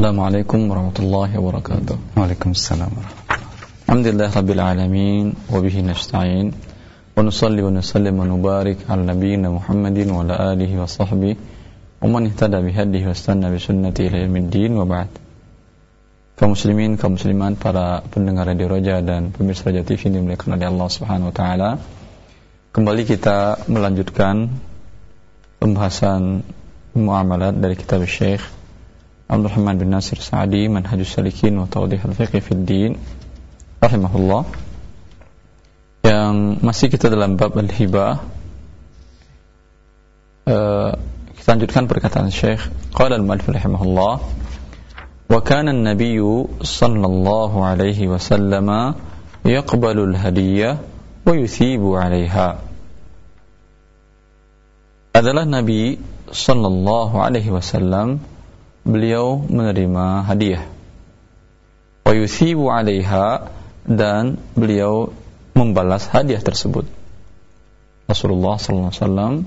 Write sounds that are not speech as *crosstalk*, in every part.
Assalamualaikum warahmatullahi wabarakatuh. Waalaikumsalam warahmatullahi Alhamdulillah rabbil alamin wa bihi nasta'in wa nusalli wa nusallim wa nubarik ala nabiyyina Muhammadin wa ala alihi wa sahbihi wa man ihtada bihadihi wa istanna bi sunnati ila yaumiddin wa ba'd. Kaum muslimin, kaum muslimat, para pendengar Radio Roja dan pemirsa Roja TV yang dimuliakan oleh Allah Subhanahu wa taala. Kembali kita melanjutkan pembahasan muamalat dari kitab Syekh Abdul Rahman bin Nasir Sa'di Manhajus Salikin wa Tawdih al-Fiqh fi din rahimahullah yang masih kita dalam bab al-hibah uh, kita lanjutkan perkataan Syekh qala al-mu'allif rahimahullah wa kana an-nabiy sallallahu alaihi wasallam yaqbalu al-hadiyah wa yuthibu 'alayha adalah Nabi sallallahu alaihi wasallam beliau menerima hadiah. Wa yuthibu 'alaiha dan beliau membalas hadiah tersebut. Rasulullah wasallam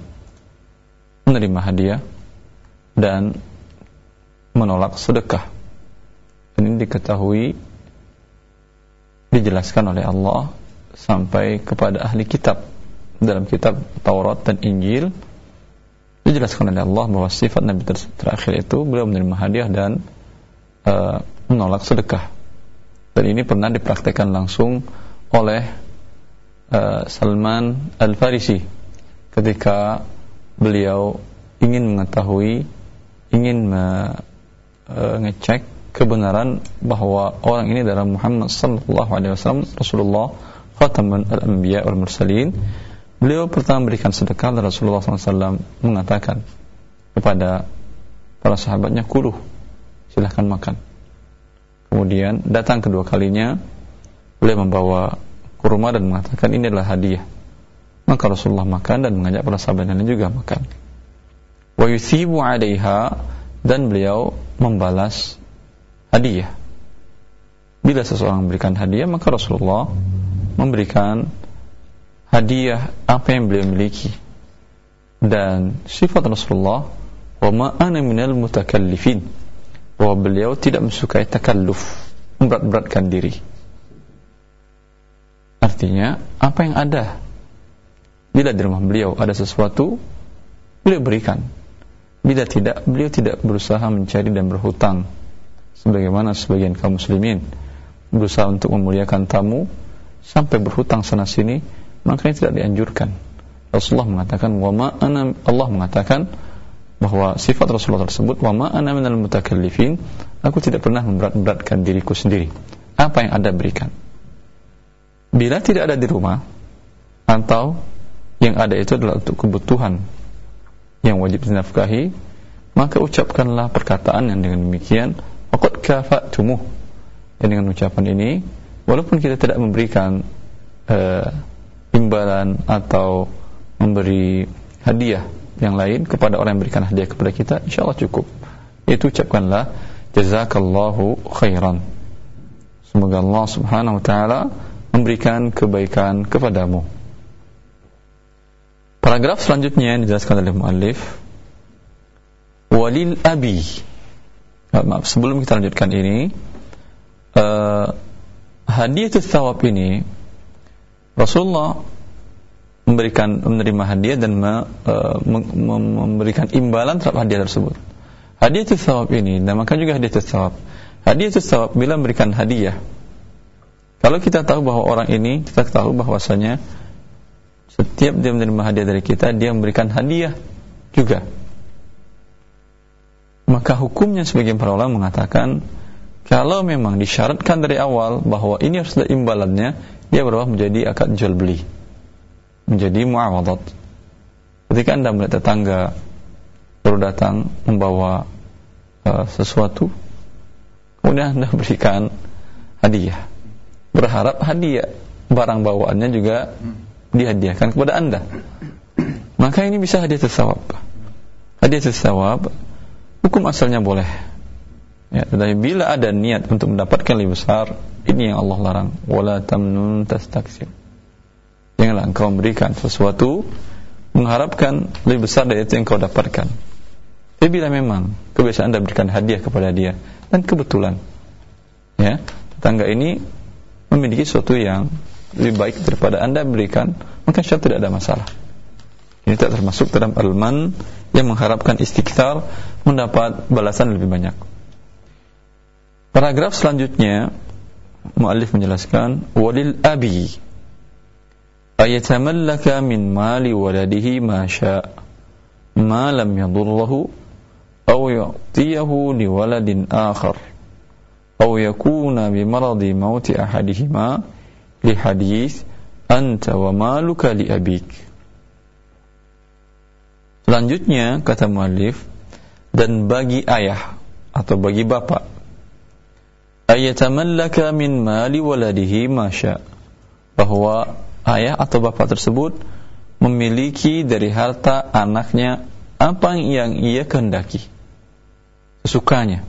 menerima hadiah dan menolak sedekah. Ini diketahui dijelaskan oleh Allah sampai kepada ahli kitab. Dalam kitab Taurat dan Injil dijelaskan oleh Allah bahwa sifat Nabi terakhir itu beliau menerima hadiah dan uh, menolak sedekah. Dan ini pernah dipraktekkan langsung oleh uh, Salman Al-Farisi ketika beliau ingin mengetahui, ingin mengecek uh, kebenaran bahwa orang ini adalah Muhammad sallallahu alaihi wasallam Rasulullah khataman al-anbiya wal mursalin Beliau pertama memberikan sedekah dan Rasulullah SAW mengatakan kepada para sahabatnya, kuluh, silahkan makan. Kemudian datang kedua kalinya, beliau membawa kurma dan mengatakan ini adalah hadiah. Maka Rasulullah makan dan mengajak para sahabat lain juga makan. Wa yuthibu 'alaiha dan beliau membalas hadiah. Bila seseorang memberikan hadiah, maka Rasulullah memberikan hadiah apa yang beliau miliki. Dan sifat Rasulullah wa ma ana minal mutakallifin. Bahwa beliau tidak mensukai takalluf memberat-beratkan diri. Artinya apa yang ada? Bila di rumah beliau ada sesuatu beliau berikan. Bila tidak beliau tidak berusaha mencari dan berhutang. Sebagaimana sebagian kaum muslimin berusaha untuk memuliakan tamu sampai berhutang sana sini maka ini tidak dianjurkan. Rasulullah mengatakan wa ma ana Allah mengatakan bahwa sifat Rasulullah tersebut wa ma ana minal mutakallifin. Aku tidak pernah memberat-beratkan diriku sendiri. Apa yang ada berikan? Bila tidak ada di rumah atau yang ada itu adalah untuk kebutuhan yang wajib dinafkahi maka ucapkanlah perkataan yang dengan demikian waqad kafatumuh dan dengan ucapan ini walaupun kita tidak memberikan uh, imbalan atau memberi hadiah yang lain kepada orang yang berikan hadiah kepada kita insyaallah cukup. Itu ucapkanlah jazakallahu khairan. Semoga Allah Subhanahu wa taala memberikan kebaikan kepadamu. Paragraf selanjutnya yang dijelaskan oleh muallif walil abi. Maaf sebelum kita lanjutkan ini uh, hadiah thawab ini Rasulullah memberikan menerima hadiah dan me, uh, memberikan imbalan terhadap hadiah tersebut. Hadiah itu sawab ini namakan juga hadiah itu sawab. Hadiah itu sawab bila memberikan hadiah. Kalau kita tahu bahwa orang ini kita tahu bahwasanya setiap dia menerima hadiah dari kita dia memberikan hadiah juga. Maka hukumnya sebagian para ulama mengatakan kalau memang disyaratkan dari awal bahwa ini harus ada imbalannya, dia berubah menjadi akad jual beli menjadi muawadat. Ketika anda melihat tetangga baru datang membawa uh, sesuatu kemudian anda *laughs* berikan hadiah. Berharap hadiah. Barang bawaannya juga dihadiahkan kepada anda. Maka ini bisa hadiah tersawab. Hadiah tersawab hukum asalnya boleh. Ya, tetapi bila ada niat untuk mendapatkan lebih besar ini yang Allah larang. Wala tamnun tastaksir. Janganlah engkau memberikan sesuatu mengharapkan lebih besar dari itu yang kau dapatkan. Tapi bila memang kebiasaan Anda berikan hadiah kepada dia dan kebetulan. Ya, tetangga ini memiliki sesuatu yang lebih baik daripada Anda berikan, maka insya tidak ada masalah. Ini tak termasuk dalam alman yang mengharapkan istighfar mendapat balasan lebih banyak. Paragraf selanjutnya muallif menjelaskan walil abi ayatamallaka min mali waladihi ma sya ma lam yadurruhu aw yu'tiyahu li waladin akhar aw yakuna bi maradi mauti ahadihima li hadis anta wa maluka li abik. Selanjutnya kata muallif dan bagi ayah atau bagi bapak ayatamallaka min mali waladihi masya bahwa ayah atau bapak tersebut memiliki dari harta anaknya apa yang ia kehendaki. Sesukanya.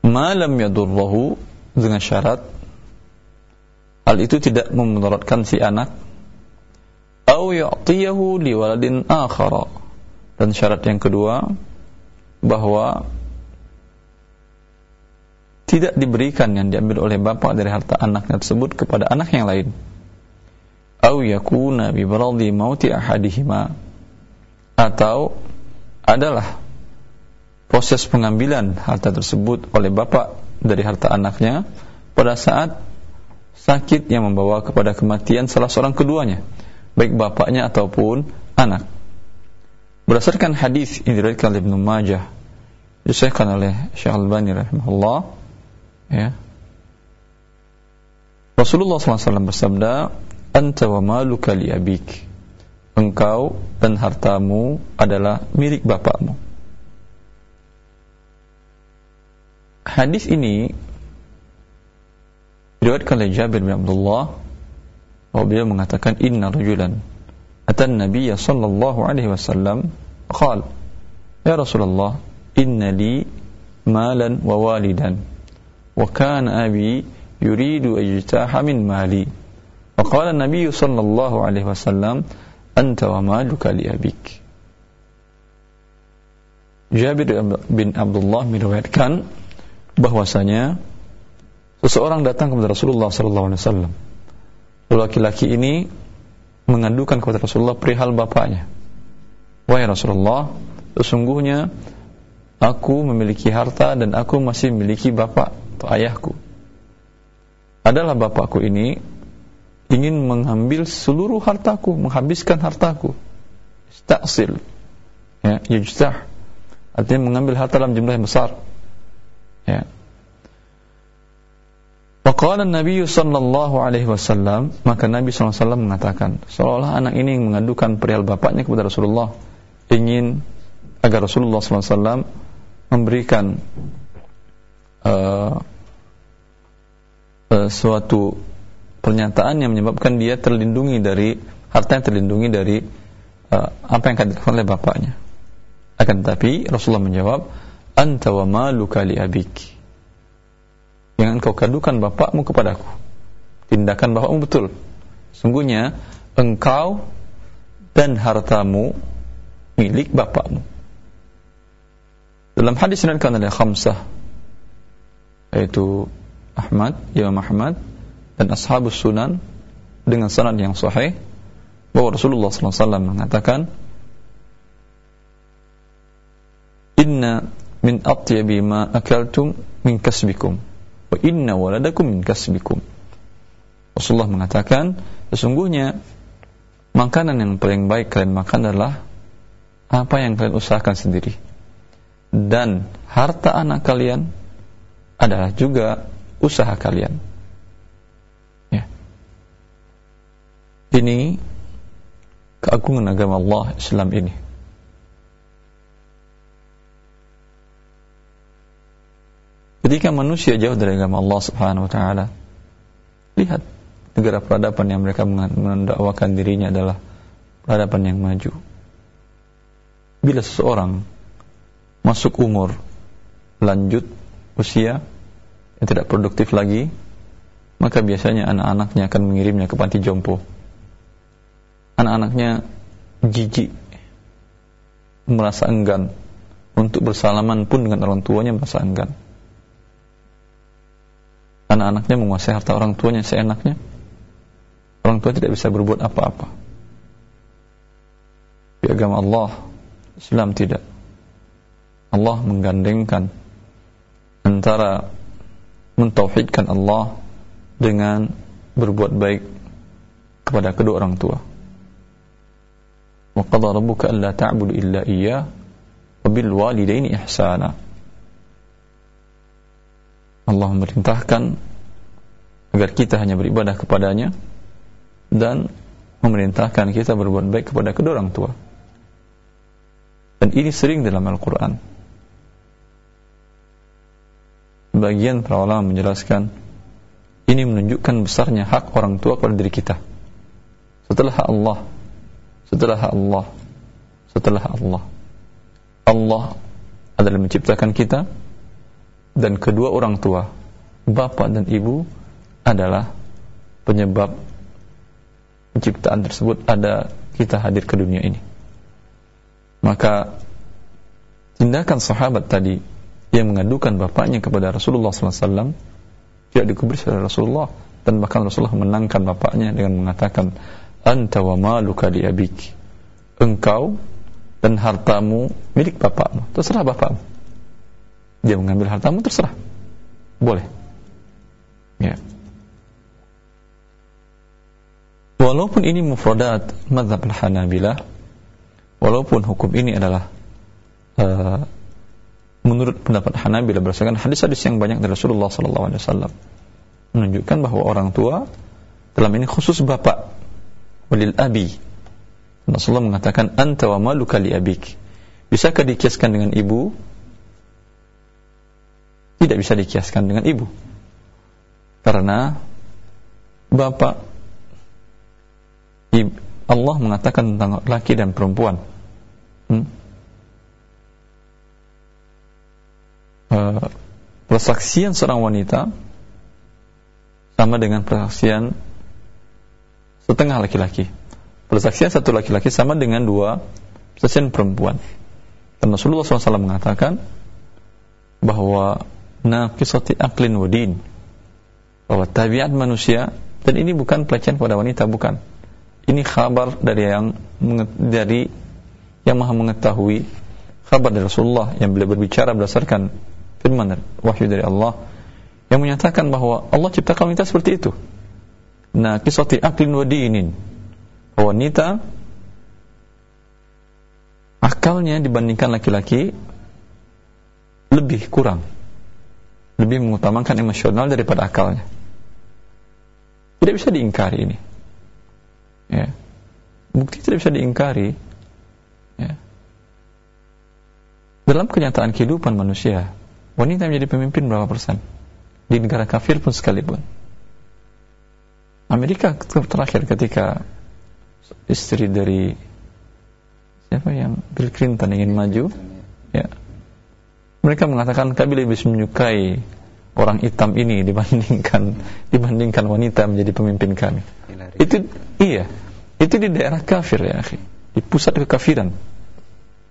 Malam yadurrahu dengan syarat hal itu tidak memudaratkan si anak. Au yu'tiyahu liwaladin akhara. Dan syarat yang kedua bahwa tidak diberikan yang diambil oleh bapak dari harta anaknya tersebut kepada anak yang lain au yakuna bi baradi mauti ahadihima atau adalah proses pengambilan harta tersebut oleh bapak dari harta anaknya pada saat sakit yang membawa kepada kematian salah seorang keduanya baik bapaknya ataupun anak. Berdasarkan hadis yang diriwayatkan oleh Ibnu Majah, disahkan oleh Syekh Al-Albani rahimahullah, ya. Rasulullah SAW bersabda, "Anta wa maluka li abik." Engkau dan hartamu adalah milik bapakmu. Hadis ini diriwayatkan oleh Jabir bin Abdullah bahwa beliau mengatakan inna rajulan atan nabiyya sallallahu alaihi wasallam qal ya Rasulullah inna li malan wa walidan wa kana abi yuridu ajtaha min mali. Wa qala an-nabiy sallallahu alaihi wasallam anta wa maluka li abik. Jabir bin Abdullah meriwayatkan bahwasanya seseorang datang kepada Rasulullah sallallahu alaihi wasallam. Laki-laki ini mengadukan kepada Rasulullah perihal bapaknya. Wahai Rasulullah sesungguhnya aku memiliki harta dan aku masih memiliki bapak atau ayahku. Adalah bapakku ini ingin mengambil seluruh hartaku, menghabiskan hartaku. Istaksil. Ya, yujtah. Artinya mengambil harta dalam jumlah yang besar. Ya, Waqala Nabi sallallahu alaihi wasallam, maka Nabi sallallahu alaihi wasallam mengatakan, seolah anak ini mengadukan perihal bapaknya kepada Rasulullah, ingin agar Rasulullah sallallahu alaihi wasallam memberikan uh, uh, suatu pernyataan yang menyebabkan dia terlindungi dari harta yang terlindungi dari uh, apa yang akan dilakukan oleh bapaknya. Akan tetapi Rasulullah menjawab, "Anta wa maluka li abiki." Jangan kau kadukan bapakmu kepadaku. Tindakan bapakmu betul. Sungguhnya engkau dan hartamu milik bapakmu. Dalam hadis yang dikatakan oleh Khamsah yaitu Ahmad, Imam Ahmad dan Ashabus Sunan dengan sanad yang sahih bahwa Rasulullah SAW mengatakan Inna min atyabi ma akaltum min kasbikum wa inna waladakum min kasbikum. Rasulullah mengatakan sesungguhnya makanan yang paling baik kalian makan adalah apa yang kalian usahakan sendiri. Dan harta anak kalian adalah juga usaha kalian. Ya. Ini keagungan agama Allah Islam ini. Ketika manusia jauh dari agama Allah Subhanahu wa taala, lihat negara peradaban yang mereka mendakwakan dirinya adalah peradaban yang maju. Bila seseorang masuk umur lanjut usia yang tidak produktif lagi, maka biasanya anak-anaknya akan mengirimnya ke panti jompo. Anak-anaknya jijik, merasa enggan untuk bersalaman pun dengan orang tuanya merasa enggan. Anak-anaknya menguasai harta orang tuanya seenaknya. Orang tua tidak bisa berbuat apa-apa. Di agama Allah, Islam tidak. Allah menggandengkan antara mentauhidkan Allah dengan berbuat baik kepada kedua orang tua. Wa qadara rabbuka alla ta'budu illa iyyah wa walidaini ihsana. Allah memerintahkan agar kita hanya beribadah kepadanya dan memerintahkan kita berbuat baik kepada kedua orang tua. Dan ini sering dalam Al-Quran. Bagian para ulama menjelaskan ini menunjukkan besarnya hak orang tua kepada diri kita. Setelah Allah, setelah Allah, setelah Allah. Allah adalah menciptakan kita dan kedua orang tua, bapak dan ibu adalah penyebab penciptaan tersebut ada kita hadir ke dunia ini. Maka tindakan sahabat tadi yang mengadukan bapaknya kepada Rasulullah SAW tidak dikubris oleh Rasulullah dan bahkan Rasulullah menangkan bapaknya dengan mengatakan anta wa maluka engkau dan hartamu milik bapakmu. Terserah bapakmu. Dia mengambil hartamu terserah. Boleh. Ya. Walaupun ini mufradat madhab al-hanabilah walaupun hukum ini adalah uh, menurut pendapat Hanabilah berdasarkan hadis-hadis yang banyak dari Rasulullah wasallam. Menunjukkan bahwa orang tua dalam ini khusus bapak walil abi. Rasulullah mengatakan anta wa maluka li abik. Bisakah dikiaskan dengan ibu? Tidak bisa dikiaskan dengan ibu. Karena bapak Allah mengatakan tentang laki dan perempuan. Hmm? Uh, persaksian seorang wanita sama dengan persaksian setengah laki-laki. Persaksian satu laki-laki sama dengan dua persaksian perempuan. Dan Rasulullah SAW mengatakan bahwa naqisati aklin wadin bahwa tabiat manusia dan ini bukan pelecehan kepada wanita bukan ini kabar dari yang dari yang maha mengetahui kabar dari Rasulullah yang beliau berbicara berdasarkan firman wahyu dari Allah yang menyatakan bahwa Allah ciptakan wanita seperti itu. Nah, kisati aklin wa dinin. Wanita akalnya dibandingkan laki-laki lebih kurang. Lebih mengutamakan emosional daripada akalnya. Tidak bisa diingkari ini. Ya. Bukti tidak bisa diingkari. Ya. Dalam kenyataan kehidupan manusia, wanita menjadi pemimpin berapa persen? Di negara kafir pun sekalipun. Amerika terakhir ketika istri dari siapa yang? Bill Clinton ingin maju ya. Mereka mengatakan kami lebih menyukai orang hitam ini dibandingkan dibandingkan wanita menjadi pemimpin kami. Itu iya. Itu di daerah kafir ya akhi. Di pusat kekafiran.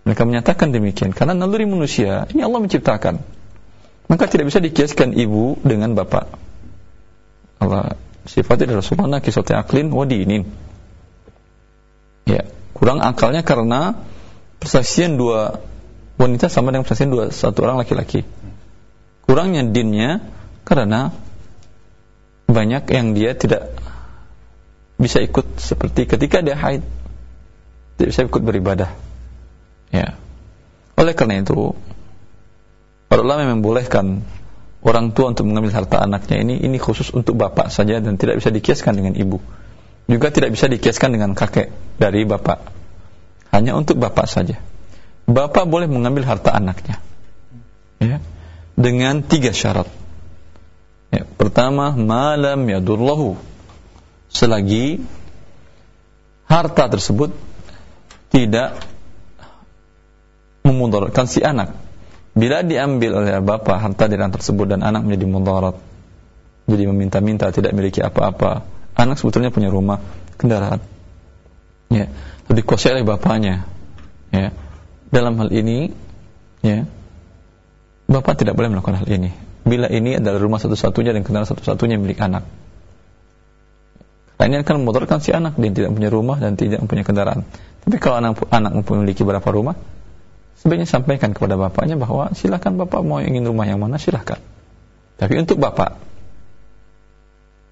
Mereka menyatakan demikian. Karena naluri manusia ini Allah menciptakan maka tidak bisa dikiaskan ibu dengan bapak. Allah sifatnya dari Rasulullah kisoti aklin wa diinin. Ya, kurang akalnya karena persaksian dua wanita sama dengan persaksian dua satu orang laki-laki. Kurangnya dinnya karena banyak yang dia tidak bisa ikut seperti ketika dia haid tidak bisa ikut beribadah. Ya. Oleh karena itu Para ulama membolehkan orang tua untuk mengambil harta anaknya ini ini khusus untuk bapak saja dan tidak bisa dikiaskan dengan ibu. Juga tidak bisa dikiaskan dengan kakek dari bapak. Hanya untuk bapak saja. Bapak boleh mengambil harta anaknya. Ya. Dengan tiga syarat. Ya, pertama, malam yadullahu. Selagi harta tersebut tidak memudaratkan si anak Bila diambil oleh bapak harta anak tersebut dan anak menjadi mudarat, jadi meminta-minta tidak memiliki apa-apa, anak sebetulnya punya rumah, kendaraan, ya, dikuasai oleh bapaknya, ya. Dalam hal ini ya bapak tidak boleh melakukan hal ini bila ini adalah rumah satu-satunya dan kendaraan satu-satunya milik anak ini akan memotorkan si anak dia tidak punya rumah dan tidak punya kendaraan. Tapi kalau anak anak memiliki beberapa rumah, sebaiknya sampaikan kepada bapaknya bahwa silakan bapak mau ingin rumah yang mana silahkan. Tapi untuk bapak,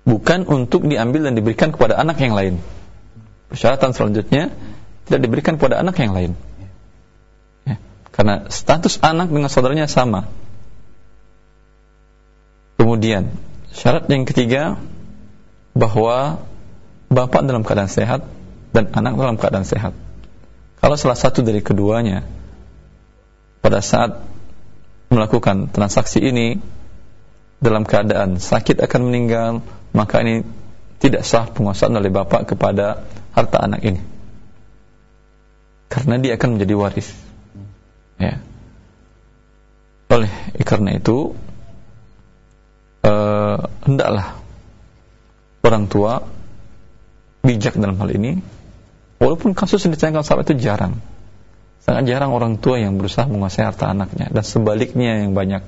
bukan untuk diambil dan diberikan kepada anak yang lain. Persyaratan selanjutnya tidak diberikan kepada anak yang lain. Ya. Karena status anak dengan saudaranya sama. Kemudian syarat yang ketiga bahwa bapak dalam keadaan sehat dan anak dalam keadaan sehat. Kalau salah satu dari keduanya pada saat melakukan transaksi ini dalam keadaan sakit akan meninggal, maka ini tidak sah penguasaan oleh bapak kepada harta anak ini. Karena dia akan menjadi waris. Ya. Oleh karena itu eh, hendaklah orang tua bijak dalam hal ini walaupun kasus yang ditayangkan sahabat itu jarang sangat jarang orang tua yang berusaha menguasai harta anaknya. Dan sebaliknya yang banyak.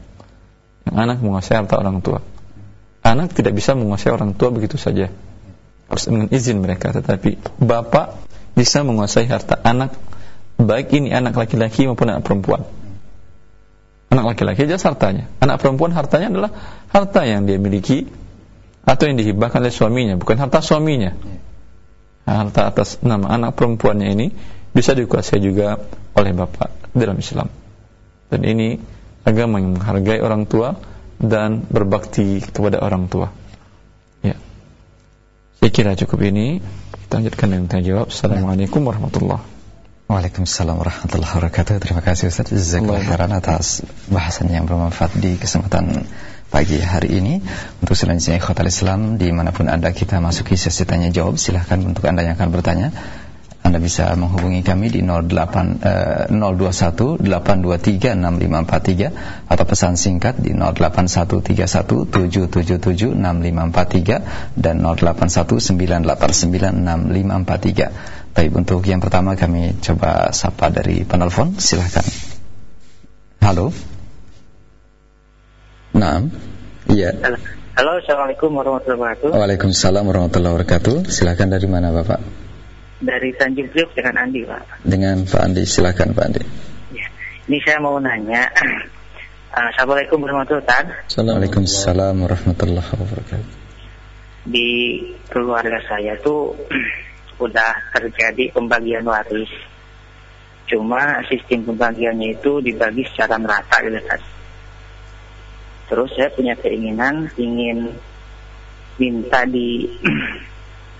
Yang anak menguasai harta orang tua. Anak tidak bisa menguasai orang tua begitu saja. Harus dengan izin mereka. Tetapi bapak bisa menguasai harta anak. Baik ini anak laki-laki maupun anak perempuan. Anak laki-laki jelas hartanya. Anak perempuan hartanya adalah harta yang dia miliki atau yang dihibahkan oleh suaminya bukan harta suaminya. Harta atas nama anak perempuannya ini bisa dikuasai juga oleh bapak dalam Islam. Dan ini agama yang menghargai orang tua dan berbakti kepada orang tua. Ya. Saya kira cukup ini. Kita lanjutkan dengan tanya jawab. Assalamualaikum warahmatullahi Waalaikumsalam warahmatullahi wabarakatuh. Terima kasih Ustaz Jazakallah khairan atas bahasan yang bermanfaat di kesempatan pagi hari ini Untuk selanjutnya ikhwatal Islam Di mana pun Anda kita masuki sesi tanya jawab Silahkan untuk Anda yang akan bertanya Anda bisa menghubungi kami di 08, eh, 021 823 6543 Atau pesan singkat di 08131 777 6543 Dan 081 989 6543 Baik untuk yang pertama kami coba sapa dari penelpon Silahkan Halo Nah, iya. Halo, assalamualaikum warahmatullahi wabarakatuh. Waalaikumsalam warahmatullahi wabarakatuh. Silakan dari mana, Bapak? Dari Tanjung Priok dengan Andi, Pak. Dengan Pak Andi, silakan Pak Andi. Ya. Ini saya mau nanya. *clears throat* Assalamualaikum warahmatullahi wabarakatuh. Waalaikumsalam warahmatullahi wabarakatuh. Di keluarga saya tuh *clears throat* udah terjadi pembagian waris. Cuma sistem pembagiannya itu dibagi secara merata gitu, Pak Terus saya punya keinginan ingin minta di, *clears throat*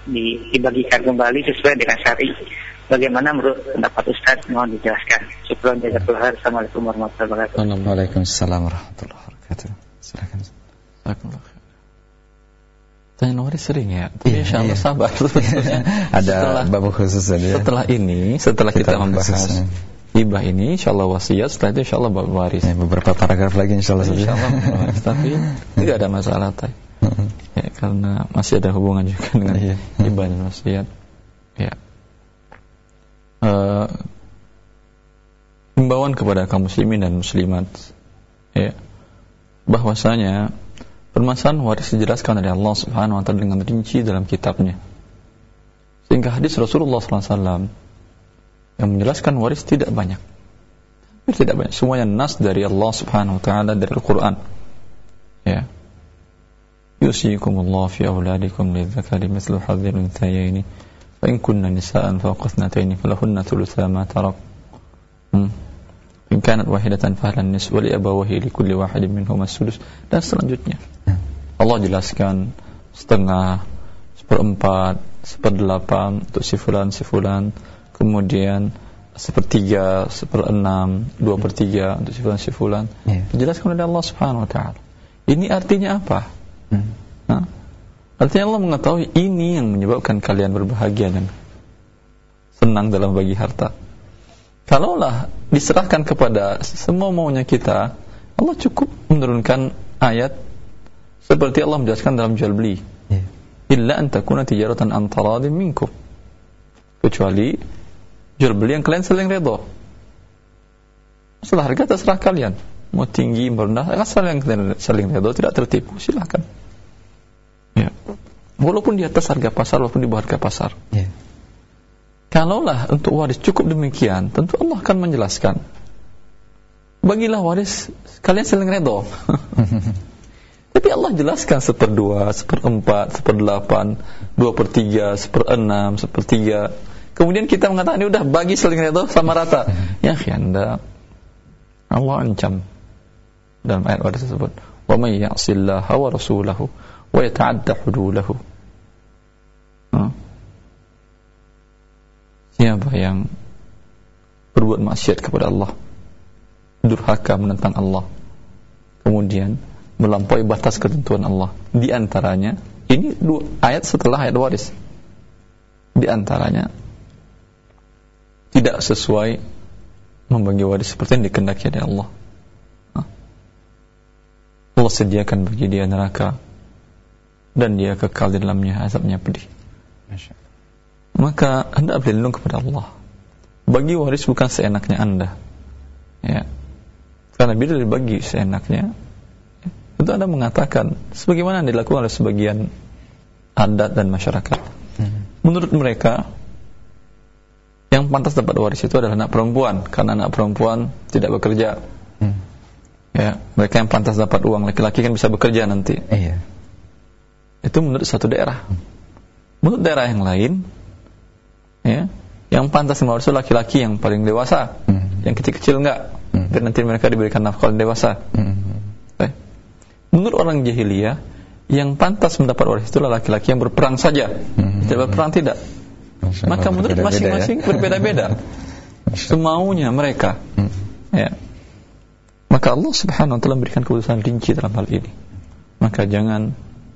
di dibagikan kembali sesuai dengan syari. Bagaimana menurut pendapat Ustaz mohon dijelaskan. Syukran jazakallah. Assalamualaikum warahmatullahi wabarakatuh. Waalaikumsalam warahmatullahi wabarakatuh. Silakan. Tanya nomor sering ya. Tapi iya, insya Allah iya. sabar. *laughs* Ada setelah, bab khusus saja. Setelah ini, setelah kita, kita membahas khususnya hibah ini insyaallah wasiat setelah itu insyaallah bab waris ya, beberapa paragraf lagi insyaallah insyaallah tapi *laughs* tidak ada masalah tay ya, karena masih ada hubungan juga *laughs* dengan iya. hibah dan wasiat ya uh, himbauan kepada kaum muslimin dan muslimat ya bahwasanya permasalahan waris dijelaskan oleh Allah Subhanahu wa taala dengan rinci dalam kitabnya sehingga hadis Rasulullah sallallahu alaihi wasallam yang menjelaskan waris tidak banyak. Tidak banyak. Semuanya nas dari Allah Subhanahu wa taala dari Al-Qur'an. Ya. Mithlu hadzil unthayaini fa in kunna nisaan fawqa ithnatayn falahunna thulutha ma tarak. Hmm. In kanat wahidatan fahlan nis wa li abawahi li kulli wahidin minhum as-sudus dan selanjutnya. Allah jelaskan setengah, seperempat, seperdelapan untuk si fulan si fulan kemudian sepertiga, seperenam, dua per tiga untuk si fulan si fulan. Yeah. Dijelaskan oleh Allah Subhanahu wa taala. Ini artinya apa? Nah, artinya Allah mengetahui ini yang menyebabkan kalian berbahagia dan senang dalam bagi harta. Kalaulah diserahkan kepada semua maunya kita, Allah cukup menurunkan ayat seperti Allah menjelaskan dalam jual beli. Yeah. Illa an takuna tijaratan an minkum. Kecuali jual beli yang kalian saling redha. Masalah harga terserah kalian. Mau tinggi, mau rendah, asal yang saling redha tidak tertipu, silahkan. Ya. Walaupun di atas harga pasar, walaupun di bawah harga pasar. Ya. Kalaulah untuk waris cukup demikian, tentu Allah akan menjelaskan. Bagilah waris kalian saling redha. *laughs* Tapi Allah jelaskan seperdua, seperempat, seperdelapan, dua per tiga, seperenam, sepertiga. Kemudian kita mengatakan ini udah bagi saling itu sama rata. *laughs* Ya anda Allah ancam dalam ayat wadah tersebut. Wa may ya'sillaha wa rasulahu wa yata'adda hudulahu. Siapa yang berbuat maksiat kepada Allah, durhaka menentang Allah, kemudian melampaui batas ketentuan Allah. Di antaranya, ini dua ayat setelah ayat waris. Di antaranya tidak sesuai membagi waris seperti yang dikendaki oleh Allah. Allah sediakan bagi dia neraka dan dia kekal di dalamnya azabnya pedih. Maka anda berlindung kepada Allah. Bagi waris bukan seenaknya anda. Ya. Karena bila dibagi seenaknya, itu Anda mengatakan sebagaimana yang dilakukan oleh sebagian adat dan masyarakat. Hmm. Menurut mereka yang pantas dapat waris itu adalah anak perempuan karena anak perempuan tidak bekerja. Hmm. Ya, mereka yang pantas dapat uang laki-laki kan bisa bekerja nanti. Iya. Itu menurut satu daerah. Menurut daerah yang lain, ya, yang pantas itu laki-laki yang paling dewasa, hmm. yang kecil-kecil enggak. Hmm. Dan nanti mereka diberikan nafkah dewasa. Hmm menurut orang jahiliyah yang pantas mendapat waris itulah laki-laki yang berperang saja hmm. tidak berperang tidak maka menurut masing-masing ya? berbeda-beda *laughs* semaunya mereka hmm. ya maka Allah subhanahu wa ta'ala memberikan keputusan rinci dalam hal ini maka jangan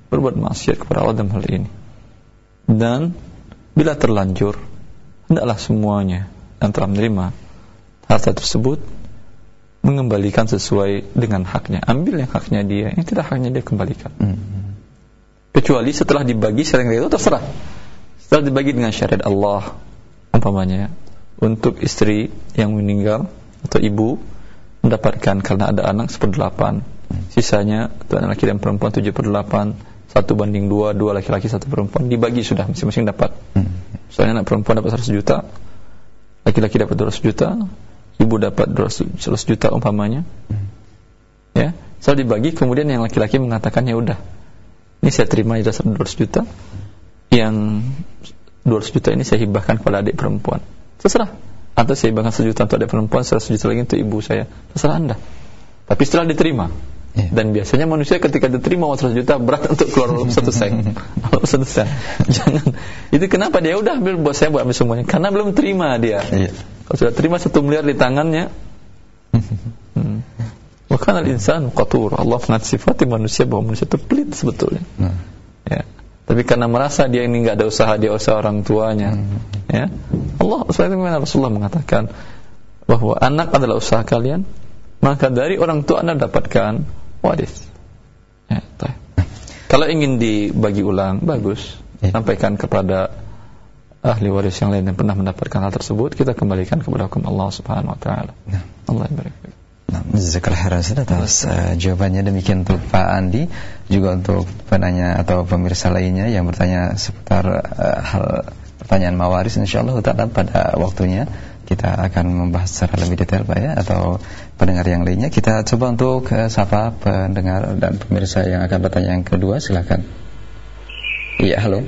berbuat maksiat kepada Allah dalam hal ini dan bila terlanjur hendaklah semuanya yang telah menerima harta tersebut mengembalikan sesuai dengan haknya. Ambil yang haknya dia, yang tidak haknya dia kembalikan. Hmm. Kecuali setelah dibagi sering itu terserah. Setelah dibagi dengan syariat Allah, umpamanya untuk istri yang meninggal atau ibu mendapatkan karena ada anak seperdelapan, sisanya itu anak laki dan perempuan tujuh per delapan, satu banding dua, dua laki-laki satu perempuan. Dibagi sudah masing-masing dapat. Misalnya anak perempuan dapat 100 juta, laki-laki dapat 200 juta, ibu dapat 200 juta umpamanya. Ya selalu dibagi kemudian yang laki-laki mengatakan ya udah ini saya terima ya 200 juta. Yang 200 juta ini saya hibahkan kepada adik perempuan. Terserah atau saya hibahkan sejuta untuk adik perempuan 100 juta lagi untuk ibu saya terserah anda tapi setelah diterima Yeah. Dan biasanya manusia ketika diterima uang 100 juta berat untuk keluar dalam satu sen. *laughs* satu sen. Jangan. Itu kenapa dia udah ambil buat saya buat ambil semuanya? Karena belum terima dia. Yeah. Kalau sudah terima satu miliar di tangannya, *laughs* hmm. Bahkan al-insan qatur. Allah mengat sifat manusia bahwa manusia itu pelit sebetulnya. Nah. Ya. Tapi karena merasa dia ini nggak ada usaha dia usaha orang tuanya, hmm. ya. Allah sebagaimana Rasulullah mengatakan bahwa anak adalah usaha kalian, maka dari orang tua Anda dapatkan waris. Ya, Kalau ingin dibagi ulang, bagus. Ya. Sampaikan kepada ahli waris yang lain yang pernah mendapatkan hal tersebut, kita kembalikan kepada hukum Allah Subhanahu wa taala. Ya. Allah yang baik. Nah, jazakallah khairan atas uh, jawabannya. Demikian untuk Pak Andi juga untuk penanya atau pemirsa lainnya yang bertanya seputar uh, hal pertanyaan mawaris insyaallah taala pada waktunya kita akan membahas secara lebih detail Pak ya atau pendengar yang lainnya. Kita coba untuk uh, sapa pendengar dan pemirsa yang akan bertanya yang kedua silakan. Iya halo.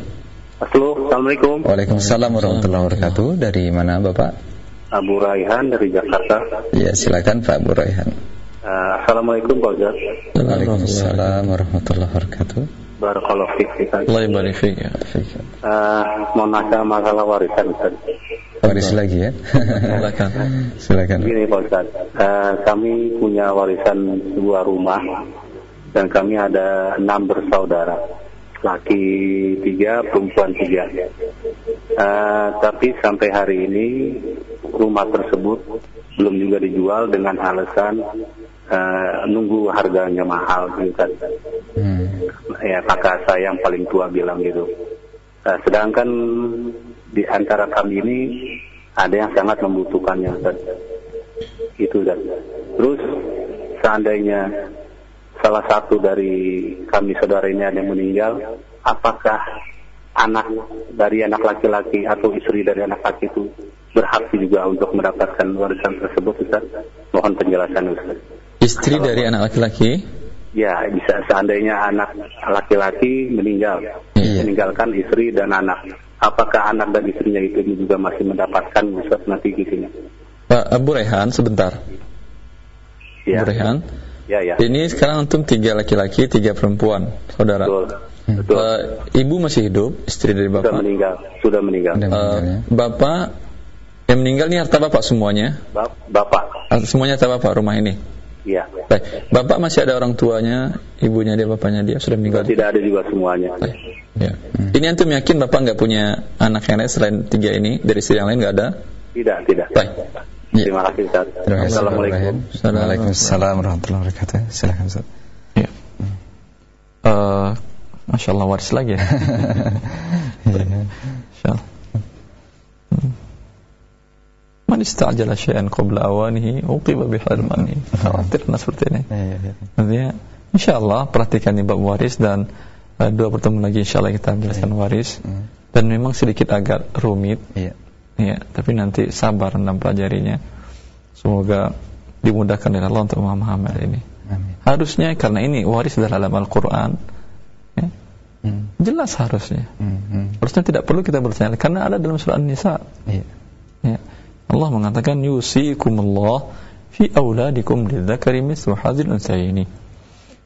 Halo, Assalamualaikum. Waalaikumsalam warahmatullahi wabarakatuh. Dari mana Bapak? Abu Raihan dari Jakarta. Ya silakan Pak Abu Raihan uh, Assalamualaikum Pak Ustaz. Waalaikumsalam warahmatullahi wabarakatuh. Barakallahu fiik Allah barik fiik ya. Uh, mau nanya masalah warisan Ustaz. Waris lagi ya. Silakan. Silakan. Begini Pak Ustaz, uh, kami punya warisan sebuah rumah dan kami ada enam bersaudara, laki tiga, perempuan tiga. Uh, tapi sampai hari ini rumah tersebut belum juga dijual dengan alasan uh, nunggu harganya mahal, gitu. Hmm. Ya kakak saya yang paling tua bilang gitu. Uh, sedangkan di antara kami ini ada yang sangat membutuhkannya Ustaz. Itu dan terus seandainya salah satu dari kami saudara ini ada yang meninggal, apakah anak dari anak laki-laki atau istri dari anak laki itu berhak juga untuk mendapatkan warisan tersebut Ustaz? Mohon penjelasan Ustaz. Istri dari anak laki-laki? Ya, bisa seandainya anak laki-laki meninggal, Iya. meninggalkan istri dan anak. Apakah anak dan istrinya itu juga masih mendapatkan Ustaz nanti gitu Pak Abu Rehan sebentar. Ya. Rehan. Ya, ya. Ini sekarang antum tiga laki-laki, tiga perempuan, saudara. Betul. Betul. Eh, ibu masih hidup, istri dari sudah bapak. meninggal, sudah meninggal. Sudah meninggal, ya. bapak yang meninggal ini harta bapak semuanya. Bap- Bapak. Harta- Semuanya harta bapak rumah ini. Iya. Baik. Bapak masih ada orang tuanya, ibunya dia, bapaknya dia sudah meninggal. Tidak ada juga semuanya. Baik. Ya. Ini antum yakin bapak nggak punya anak yang lain selain tiga ini dari istri yang lain nggak ada? Tidak, tidak. Baik. Ya. Terima kasih Ustaz. Terima kasih Assalamualaikum. Waalaikumsalam warahmatullahi wabarakatuh. Silakan Ustaz. Ya. Eh, Masya Allah waris lagi ya. *laughs* Iya. Masya Allah. Hmm. Man istajala syai'an qabla awanihi uqiba bihirmani. Khawatir nah seperti ini. Iya, iya. Nantinya insya Allah perhatikan bab waris dan eh, dua pertemuan lagi insya Allah kita menjelaskan waris Hmm. dan memang sedikit agak rumit Iya. Ya tapi nanti sabar dalam pelajarinya semoga dimudahkan oleh Allah untuk memahami hal ini Amin. harusnya karena ini waris dalam Al-Quran ya, Hmm. jelas harusnya Hmm. Hmm. harusnya tidak perlu kita bertanya karena ada dalam surah An-Nisa Iya. ya. Allah mengatakan yusikumullah fi auladikum lidzakari mithlu hadzal unsayni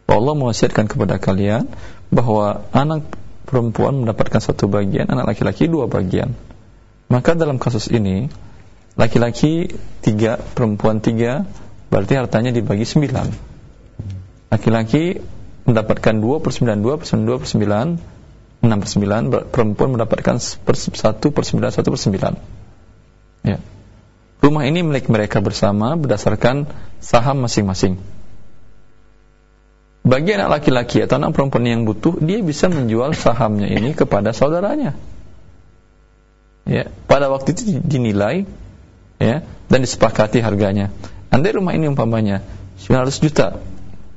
Allah mewasiatkan kepada kalian bahwa anak perempuan mendapatkan satu bagian, anak laki-laki dua bagian. Maka dalam kasus ini laki-laki tiga, perempuan tiga, berarti hartanya dibagi sembilan. Laki-laki mendapatkan dua per sembilan, dua per sembilan, dua per sembilan, enam per sembilan, perempuan mendapatkan satu per sembilan, satu per sembilan. Ya. Rumah ini milik mereka bersama berdasarkan saham masing-masing. Bagi anak laki-laki atau anak perempuan yang butuh, dia bisa menjual sahamnya ini kepada saudaranya. Ya, pada waktu itu dinilai ya dan disepakati harganya. Andai rumah ini umpamanya 900 juta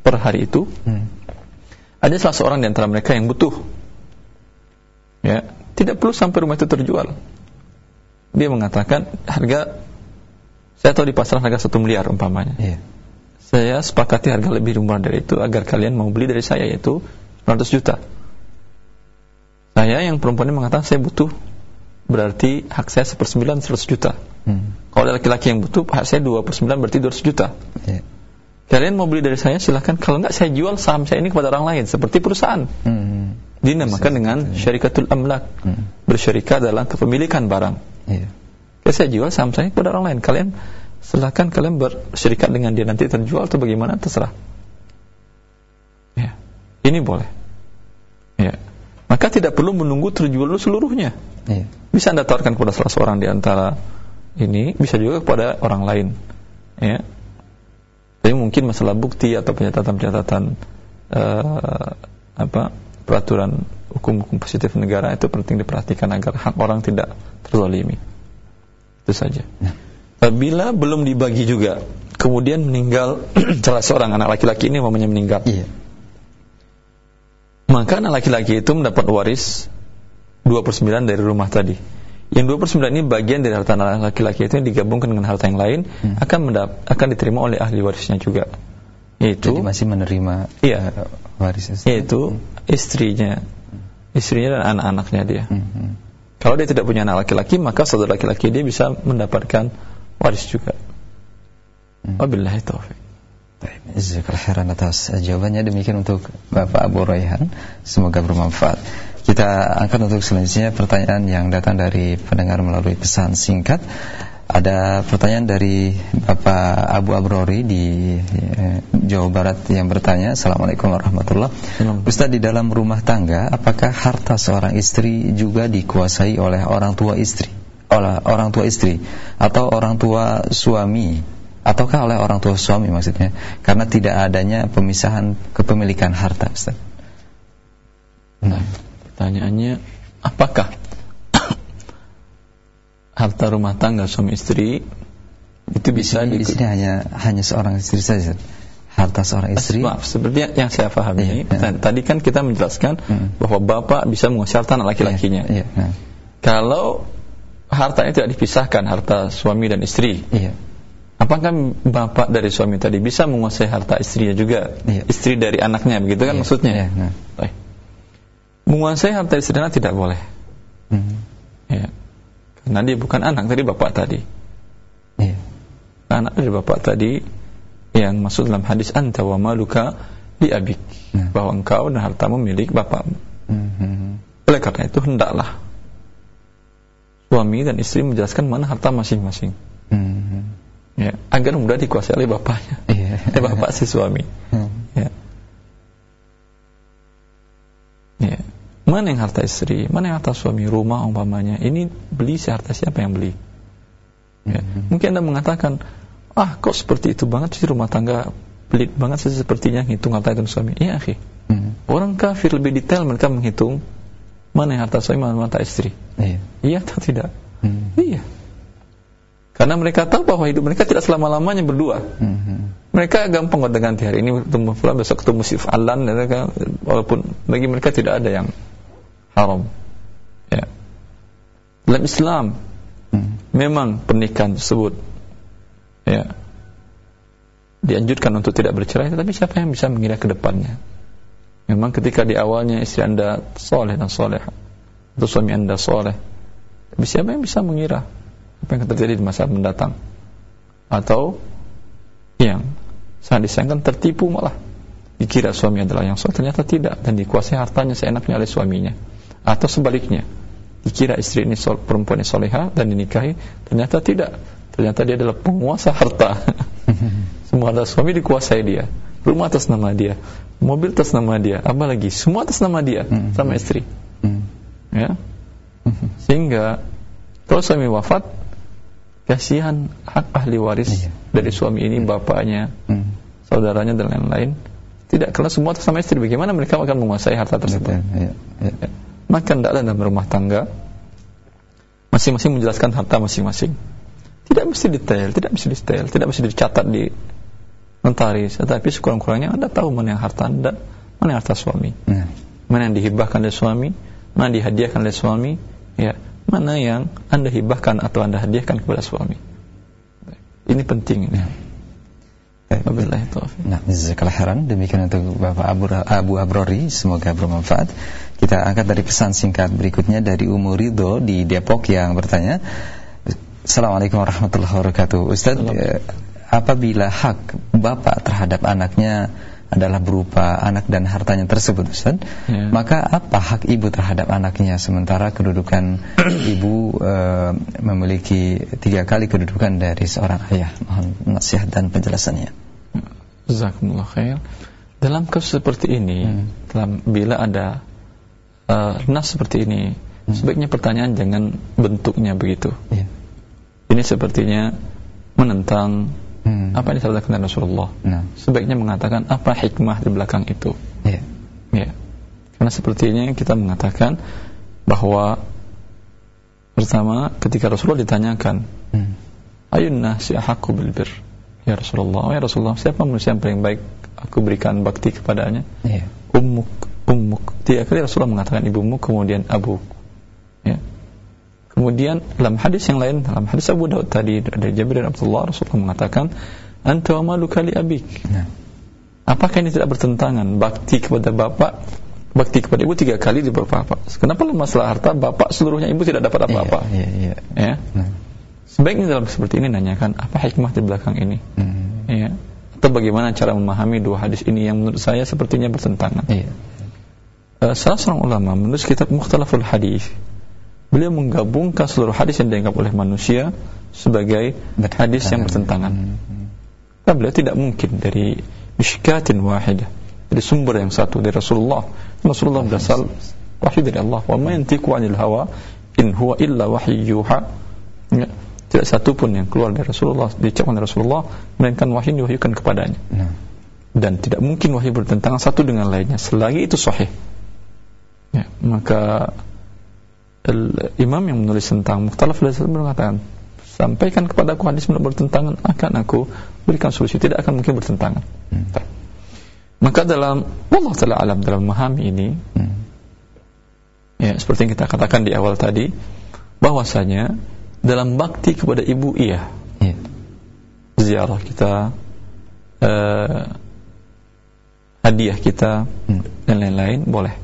per hari itu, Hmm. ada salah seorang di antara mereka yang butuh. Ya, tidak perlu sampai rumah itu terjual. Dia mengatakan harga saya tahu di pasaran harga satu miliar umpamanya. Iya. Saya sepakati harga lebih murah dari itu agar kalian mau beli dari saya yaitu 100 juta. Saya yang perempuan ini mengatakan saya butuh berarti hak saya sepersembilan 100 juta. Hmm. Kalau ada laki-laki yang butuh hak saya dua per sembilan berarti 200 juta. Iya. Kalian mau beli dari saya silahkan. Kalau enggak saya jual saham saya ini kepada orang lain seperti perusahaan. Hmm. Dinamakan dengan syarikatul amlak. Hmm. Bersyarikat dalam kepemilikan barang. Iya. Ya, saya jual saham saya kepada orang lain. Kalian silahkan kalian bersyarikat dengan dia nanti terjual atau bagaimana terserah. Ya, ini boleh. Ya, maka tidak perlu menunggu terjual dulu seluruhnya. Iya. Bisa anda tawarkan kepada salah seorang di antara ini, bisa juga kepada orang lain. Ya, tapi mungkin masalah bukti atau pencatatan-pencatatan eh, apa peraturan hukum-hukum positif negara itu penting diperhatikan agar hak orang tidak terzalimi. Itu saja. Nah. Apabila belum dibagi juga, kemudian meninggal *clears throat* salah seorang anak laki-laki ini mamanya meninggal, Iya. Maka anak laki-laki itu mendapat waris 2 per 9 dari rumah tadi. Yang 2 per 9 ini bagian dari harta anak laki-laki itu yang digabungkan dengan harta yang lain Hmm. akan mendap- akan diterima oleh ahli warisnya juga. Yaitu Jadi masih menerima Iya. eh, waris Ustaz. yaitu istrinya, istrinya dan anak-anaknya dia. Hmm. Hmm. Kalau dia tidak punya anak laki-laki, maka saudara laki-laki dia bisa mendapatkan waris juga. Hmm. Wabillahi taufik. Jazakallah atas jawabannya demikian untuk Bapak Abu Raihan. Semoga bermanfaat. Kita angkat untuk selanjutnya pertanyaan yang datang dari pendengar melalui pesan singkat. Ada pertanyaan dari Bapak Abu Abrori di eh, Jawa Barat yang bertanya Assalamualaikum warahmatullahi Assalamualaikum. Ustaz di dalam rumah tangga apakah harta seorang istri juga dikuasai oleh orang tua istri oleh orang tua istri atau orang tua suami ataukah oleh orang tua suami maksudnya karena tidak adanya pemisahan kepemilikan harta Ustaz Nah, pertanyaannya apakah *coughs* harta rumah tangga suami istri itu bisa di, di sini hanya hanya seorang istri saja harta seorang istri maaf seperti yang saya pahami iya, iya. tadi kan kita menjelaskan hmm. bahwa bapak bisa menguasai harta anak laki-lakinya iya, iya, nah. kalau hartanya tidak dipisahkan harta suami dan istri iya. Apakah bapak dari suami tadi bisa menguasai harta istrinya juga iya. istri dari anaknya begitu kan iya, maksudnya iya, nah. menguasai harta istrinya tidak boleh hmm. ya. karena dia bukan anak dari bapak tadi iya. anak dari bapak tadi yang masuk dalam hadis anta wa maluka li abik hmm. bahwa engkau dan hartamu milik bapakmu. Hmm. Oleh karena itu hendaklah suami dan istri menjelaskan mana harta masing-masing. Hmm. Ya, agar mudah dikuasai oleh bapaknya. Yeah. eh, bapak si suami. Hmm. Ya. Ya. Mana yang harta istri, mana yang harta suami, rumah umpamanya. Ini beli si harta siapa yang beli? Ya. Hmm. Mungkin Anda mengatakan, ah kok seperti itu banget sih rumah tangga pelit banget sih sepertinya hitung harta dan suami iya akhi hmm. orang kafir lebih detail mereka menghitung mana yang harta suami mana harta istri iya, iya atau tidak hmm. iya karena mereka tahu bahwa hidup mereka tidak selama-lamanya berdua. Hmm. mereka gampang dengan ganti hari ini ketemu fulan besok ketemu si Alan walaupun bagi mereka tidak ada yang haram. Ya. Dalam Islam hmm. memang pernikahan tersebut ya dianjurkan untuk tidak bercerai tetapi siapa yang bisa mengira ke depannya? Memang ketika di awalnya istri anda soleh dan soleh atau suami anda soleh tapi siapa yang bisa mengira apa yang akan terjadi di masa mendatang? Atau yang sangat disayangkan tertipu malah? Dikira suami adalah yang soleh ternyata tidak. Dan dikuasai hartanya seenaknya oleh suaminya. Atau sebaliknya dikira istri ini sol, perempuan yang soleha dan dinikahi ternyata tidak. Ternyata dia adalah penguasa harta. *laughs* Semua ada suami dikuasai dia. Rumah atas nama dia. Mobil atas nama dia. Apa lagi? Semua atas nama dia hmm. sama istri. Hmm. ya? Hmm. sehingga kalau suami wafat kasihan hak ahli waris iya. dari suami ini bapaknya saudaranya dan lain-lain tidak karena semua atas nama istri bagaimana mereka akan menguasai harta tersebut ya, ya. Ya. maka tidaklah dalam rumah tangga masing-masing menjelaskan harta masing-masing tidak mesti detail, tidak mesti detail, tidak mesti dicatat di notaris, tetapi sekurang-kurangnya Anda tahu mana yang harta Anda, mana yang harta suami. Hmm. Mana yang dihibahkan oleh suami, mana yang dihadiahkan oleh suami, ya, mana yang Anda hibahkan atau Anda hadiahkan kepada suami. Ini penting ini. Wabillahi Nah, jazakallah khairan. Demikian untuk Bapak Abu, Abu Abrori, semoga bermanfaat. Kita angkat dari pesan singkat berikutnya dari Umur Ridho di Depok yang bertanya, Assalamualaikum warahmatullahi wabarakatuh Ustaz, eh, apabila hak bapak terhadap anaknya adalah berupa anak dan hartanya tersebut Ustaz ya. Maka apa hak ibu terhadap anaknya Sementara kedudukan ibu e, memiliki tiga kali kedudukan dari seorang ayah Mohon nasihat dan penjelasannya Jazakumullah khair Dalam kasus seperti ini hmm. dalam, Bila ada uh, nas seperti ini hmm. Sebaiknya pertanyaan jangan bentuknya begitu ya ini sepertinya menentang hmm. apa yang disampaikan oleh Rasulullah. Nah. Sebaiknya mengatakan apa hikmah di belakang itu. Yeah. Ya. Karena sepertinya kita mengatakan bahwa pertama ketika Rasulullah ditanyakan, hmm. ayun nasi ahakku bilbir. Ya Rasulullah, oh ya Rasulullah, siapa manusia yang paling baik aku berikan bakti kepadanya? Yeah. Ummuk, ummuk. Tiga kali Rasulullah mengatakan ibumu, kemudian abuku. Ya. Kemudian dalam hadis yang lain, dalam hadis Abu Daud tadi dari Jabir bin Abdullah Rasulullah mengatakan, "Anta wa maluka li abik." Nah. Apakah ini tidak bertentangan bakti kepada bapak, bakti kepada ibu tiga kali di bapak? Kenapa masalah harta bapak seluruhnya ibu tidak dapat apa-apa? Iya, iya, iya. Ya. Nah. Sebaiknya dalam seperti ini nanyakan apa hikmah di belakang ini. Hmm. Ya. Atau bagaimana cara memahami dua hadis ini yang menurut saya sepertinya bertentangan. Iya. Uh, salah seorang ulama menulis kitab Mukhtalaful Hadis beliau menggabungkan seluruh hadis yang dianggap oleh manusia sebagai hadis yang bertentangan. Dan beliau tidak mungkin dari mishkatin wahidah, dari sumber yang satu dari Rasulullah. Rasulullah berasal wahyu dari Allah. Wa ma yantiqu 'anil hawa in huwa illa wahyu yuha. Ya, tidak satu pun yang keluar dari Rasulullah diucapkan dari Rasulullah melainkan wahyu diwahyukan kepadanya. Nah. Dan tidak mungkin wahyu bertentangan satu dengan lainnya selagi itu sahih. Ya, maka imam yang menulis tentang Mukhtalaf al mengatakan sampaikan kepada aku hadis bertentangan akan aku berikan solusi tidak akan mungkin bertentangan hmm. maka dalam Allah taala alam dalam memahami ini hmm. ya seperti yang kita katakan di awal tadi bahwasanya dalam bakti kepada ibu iya yeah. ziarah kita uh, hadiah kita hmm. dan lain-lain boleh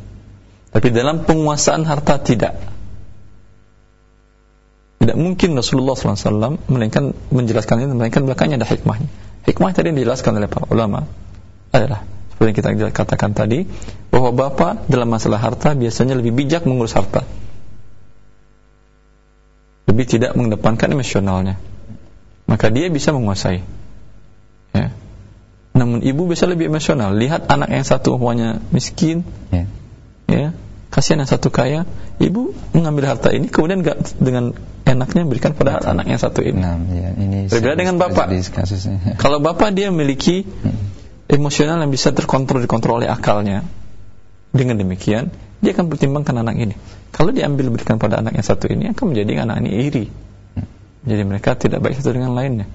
tapi dalam penguasaan harta tidak tidak mungkin Rasulullah SAW melainkan menjelaskan ini melainkan belakangnya ada hikmahnya. Hikmah tadi yang dijelaskan oleh para ulama adalah seperti yang kita katakan tadi bahwa bapak dalam masalah harta biasanya lebih bijak mengurus harta. Lebih tidak mengedepankan emosionalnya. Maka dia bisa menguasai. Ya. Namun ibu bisa lebih emosional. Lihat anak yang satu umpamanya miskin, ya. ya kasihan yang satu kaya, ibu mengambil harta ini kemudian gak dengan enaknya berikan pada Betul. anak yang satu ini. Nah, ya, ini Berbeda dengan bapak. *laughs* Kalau bapak dia memiliki hmm. emosional yang bisa terkontrol dikontrol oleh akalnya, dengan demikian dia akan pertimbangkan anak ini. Kalau diambil berikan pada anak yang satu ini akan menjadi anak ini iri. Hmm. Jadi mereka tidak baik satu dengan lainnya.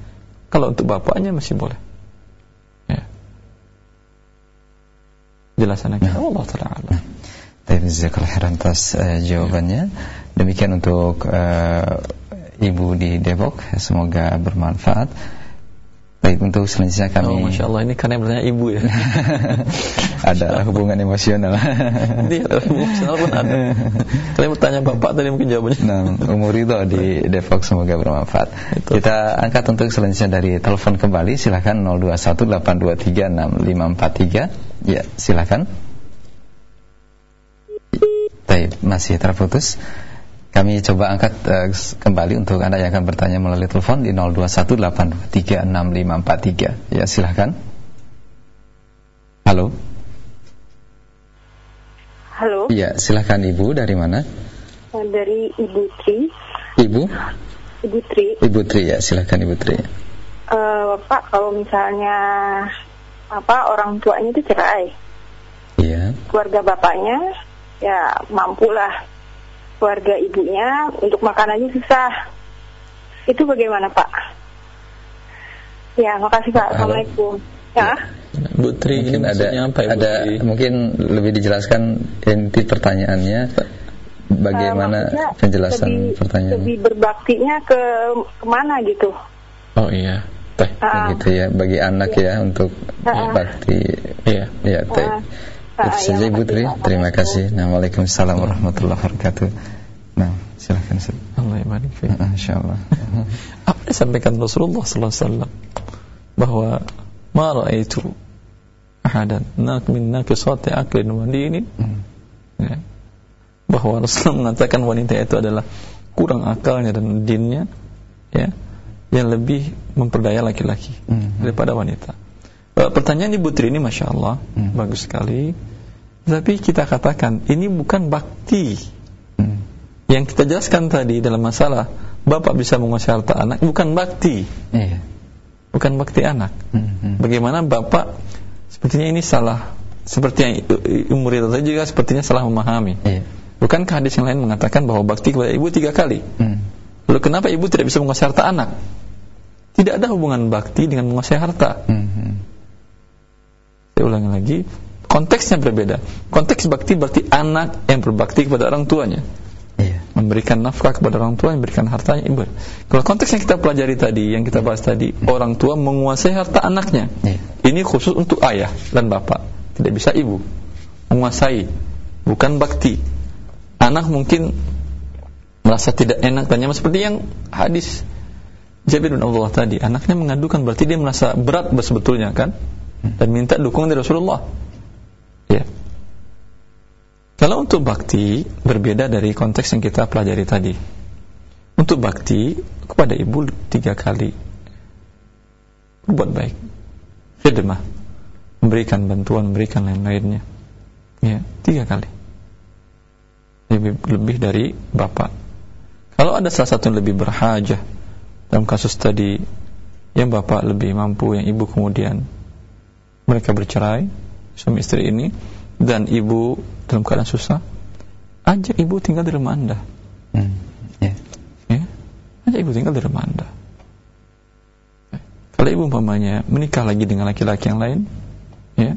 Kalau untuk bapaknya masih boleh. Ya. Jelasan nah. Allah Taala. Terima kasih atas uh, jawabannya. Demikian untuk uh, Ibu di Depok, semoga bermanfaat. Baik, untuk selanjutnya kami Oh, Masya Allah, ini karena bertanya ibu ya. *laughs* Ada hubungan emosional. *laughs* Iya, emosional pun ada. Kalian bertanya bapak tadi mungkin jawabannya. Nah, umur itu di Depok semoga bermanfaat. Itu. Kita angkat untuk selanjutnya dari telepon kembali. Silahkan 0218236543 Ya, silahkan Baik, masih terputus. Kami coba angkat uh, kembali untuk Anda yang akan bertanya melalui telepon di 0218236543. Ya, silahkan. Halo. Halo. Iya, silahkan Ibu dari mana? Dari Ibu Tri. Ibu? Ibu Tri. Ibu Tri ya, silahkan Ibu Tri. Uh, Pak, kalau misalnya apa orang tuanya itu cerai. Iya. Keluarga bapaknya ya mampulah keluarga ibunya untuk makanannya susah. Itu bagaimana Pak? Ya, makasih Pak. Assalamualaikum. Ya. Bu Tri mungkin ada apa, Ibu ada Tri? mungkin lebih dijelaskan inti pertanyaannya. Bagaimana uh, penjelasan lebih, pertanyaannya? lebih berbaktinya ke ke mana gitu? Oh iya. Teh uh, gitu ya. Bagi anak ya, ya untuk uh, bakti iya. Ya teh. Uh, itu ah, saja Ibu Tri. Terima kasih. Nah, Waalaikumsalam warahmatullahi wabarakatuh. Nah, silakan Ustaz. Allah barik fiik. Insyaallah. *laughs* Apa yang disampaikan Rasulullah sallallahu alaihi wasallam bahwa ma raaitu ahadan nak min naqisati aqlin wa dinin. Hmm. Ya. Bahwa Rasulullah mengatakan wanita itu adalah kurang akalnya dan dinnya ya yang lebih memperdaya laki-laki hmm. daripada wanita. Eh, pertanyaan Ibu Tri ini Masya Allah hmm. Bagus sekali Tapi kita katakan Ini bukan bakti hmm. Yang kita jelaskan tadi dalam masalah Bapak bisa menguasai harta anak Bukan bakti yeah. Bukan bakti anak hmm. Hmm. Bagaimana Bapak Sepertinya ini salah Seperti yang umur itu juga Sepertinya salah memahami yeah. Bukankah hadis yang lain mengatakan bahwa bakti kepada ibu tiga kali hmm. Lalu kenapa ibu tidak bisa menguasai harta anak Tidak ada hubungan bakti dengan menguasai harta hmm. Hmm. Saya ulangi lagi, konteksnya berbeda. Konteks bakti berarti anak yang berbakti kepada orang tuanya. Iya. Memberikan nafkah kepada orang tua, memberikan hartanya ibu. Kalau konteks yang kita pelajari tadi, yang kita bahas tadi, iya. orang tua menguasai harta anaknya. Iya. Ini khusus untuk ayah dan bapak, tidak bisa ibu. Menguasai, bukan bakti. Anak mungkin merasa tidak enak tanya seperti yang hadis Jabir bin Abdullah tadi, anaknya mengadukan berarti dia merasa berat sebetulnya kan? Dan minta dukungan dari Rasulullah. Ya. Kalau untuk bakti berbeda dari konteks yang kita pelajari tadi. Untuk bakti kepada ibu tiga kali berbuat baik, khidmah, memberikan bantuan, memberikan lain-lainnya. Ya, tiga kali. Lebih, lebih dari bapak. Kalau ada salah satu yang lebih berhajah dalam kasus tadi yang bapak lebih mampu, yang ibu kemudian mereka bercerai suami istri ini dan ibu dalam keadaan susah ajak ibu tinggal di rumah anda hmm. yeah. ya ajak ibu tinggal di rumah anda ibu umpamanya menikah lagi dengan laki-laki yang lain, ya,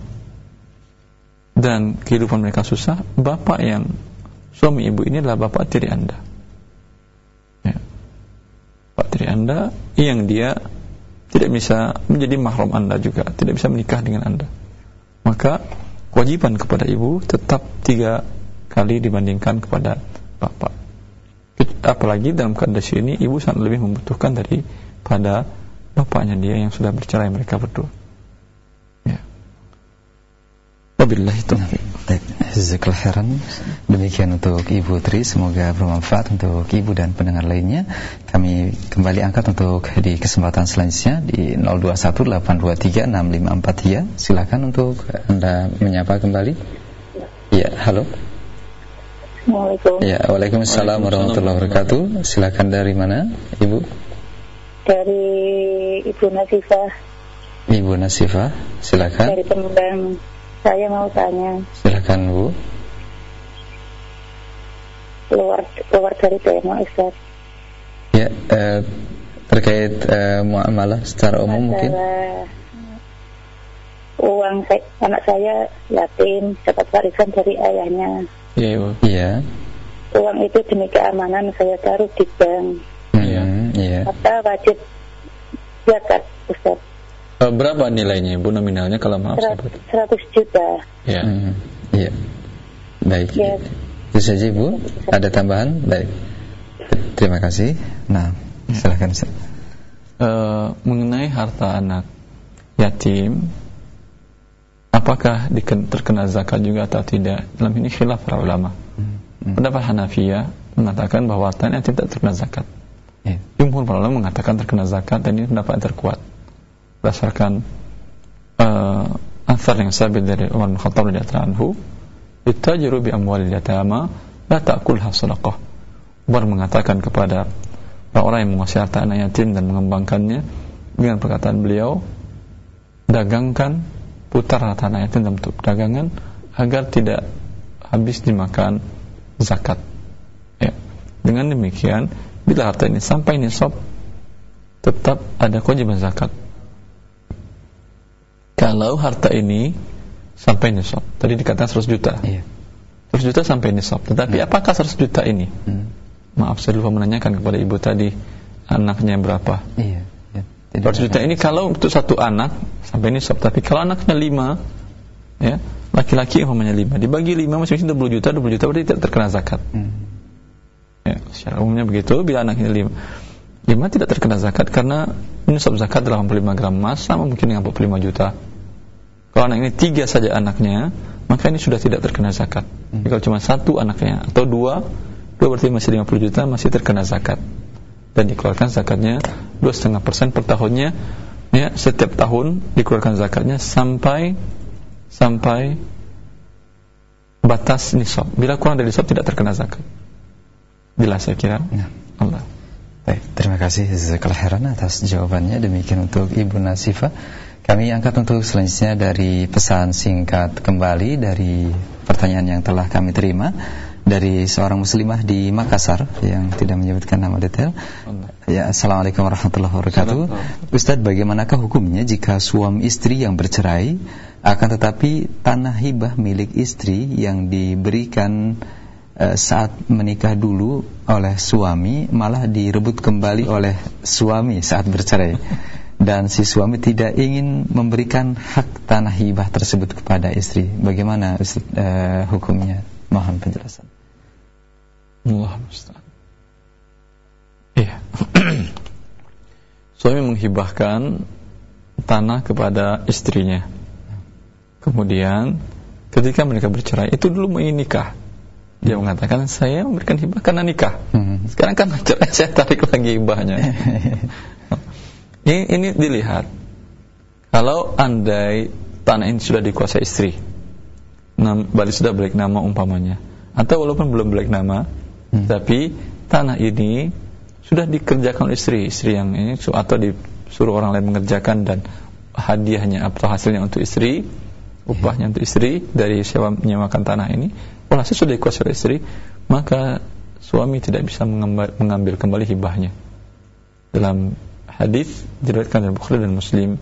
dan kehidupan mereka susah, bapak yang suami ibu ini adalah bapak tiri anda. Ya. Bapak tiri anda yang dia tidak bisa menjadi mahram anda juga, tidak bisa menikah dengan anda. Maka kewajiban kepada ibu tetap tiga kali dibandingkan kepada bapak. Apalagi dalam kondisi ini ibu sangat lebih membutuhkan daripada bapaknya dia yang sudah bercerai mereka berdua. Ya. Wabillahi taufiq. Jazakallahu khairan. Demikian untuk Ibu Tri, semoga bermanfaat untuk Ibu dan pendengar lainnya. Kami kembali angkat untuk di kesempatan selanjutnya di 0218236543. Silakan untuk Anda menyapa kembali. Ya, halo. Assalamualaikum. Ya, Waalaikumsalam warahmatullahi wabarakatuh. Silakan dari mana, Ibu? Dari Ibu Nasifah Ibu Nasifah, silakan. dari Pemendang. Saya mau tanya Silakan, Bu. keluar keluar dari tema Ustaz. Ya, eh, terkait eh, muamalah secara umum mungkin. Masalah uang saya, anak saya yatim dapat warisan dari ayahnya. Ya, ibu. Iya. Uang itu demi keamanan saya taruh di bank. Iya. Hmm, Iya. Apa wajib zakat Ustaz? Eh, berapa nilainya ibu nominalnya kalau maaf saya Serat- 100 juta. Ya. Hmm, Iya. Baik. Ya. Itu saja Ibu. Ada tambahan? Baik. Terima kasih. Nah, silakan. Ustaz. Eh, mengenai harta anak yatim apakah diken- terkena zakat juga atau tidak dalam ini khilaf para ulama Hmm, pendapat Hanafiyah mengatakan bahwa harta yatim tidak terkena zakat Iya. jumhur para ulama mengatakan terkena zakat dan ini pendapat yang terkuat berdasarkan uh, asar yang sabit dari Umar bin Khattab radhiyallahu anhu ittajiru bi amwalil yatama la ta'kulha sadaqah. Umar mengatakan kepada orang-orang yang menguasai harta anak yatim dan mengembangkannya dengan perkataan beliau dagangkan putar harta anak yatim dalam dagangan agar tidak habis dimakan zakat. Ya. dengan demikian bila harta ini sampai nisab tetap ada kewajiban zakat kalau harta ini sampai nisab tadi dikatakan 100 juta. Iya. 100 juta sampai nisab tetapi apakah 100 juta ini? Hmm, maaf saya lupa menanyakan kepada ibu tadi anaknya berapa? Iya. Ya. Tidak 100 juta ini kalau untuk satu anak sampai nisab tapi kalau anaknya 5 ya laki-laki umpamanya 5 dibagi 5 masing-masing 20 juta 20 juta berarti tidak terkena zakat. Hmm, ya, secara umumnya begitu bila anaknya 5 5 tidak terkena zakat karena nisab zakat 85 gram emas sama mungkin dengan 45 juta kalau anak ini tiga saja anaknya maka ini sudah tidak terkena zakat Hmm. Kalau cuma satu anaknya atau dua dua berarti masih 50 juta masih terkena zakat dan dikeluarkan zakatnya 2,5% per tahunnya ya setiap tahun dikeluarkan zakatnya sampai sampai batas nisab bila kurang dari nisab tidak terkena zakat jelas saya kira Nah. Allah Baik, terima kasih Jazakallah khairan atas jawabannya. Demikian untuk Ibu Nasifah. Kami angkat untuk selanjutnya dari pesan singkat kembali dari pertanyaan yang telah kami terima dari seorang muslimah di Makassar yang tidak menyebutkan nama detail. Ya, Assalamualaikum warahmatullahi wabarakatuh. Ustadz, bagaimanakah hukumnya jika suami istri yang bercerai akan tetapi tanah hibah milik istri yang diberikan eh, saat menikah dulu oleh suami malah direbut kembali oleh suami saat bercerai dan si suami tidak ingin memberikan hak tanah hibah tersebut kepada istri. Bagaimana eh, hukumnya? Mohon penjelasan. Allah. Iya. *clears throat* Suami menghibahkan tanah kepada istrinya. Kemudian ketika mereka bercerai itu dulu mau nikah. Dia mengatakan saya memberikan hibah karena nikah. Hmm. Sekarang kan *laughs* cerai saya tarik lagi hibahnya. *laughs* ini, ini dilihat. Kalau andai tanah ini sudah dikuasai istri, nam, balik sudah balik nama umpamanya, atau walaupun belum balik nama, Hmm. tapi tanah ini sudah dikerjakan oleh istri, istri yang ini atau disuruh orang lain mengerjakan dan hadiahnya atau hasilnya untuk istri, upahnya untuk istri dari sewa menyewakan tanah ini, walhasil sudah dikuasai oleh istri, maka suami tidak bisa mengambil, mengambil kembali hibahnya dalam hadis diriwayatkan oleh Bukhari dan Muslim.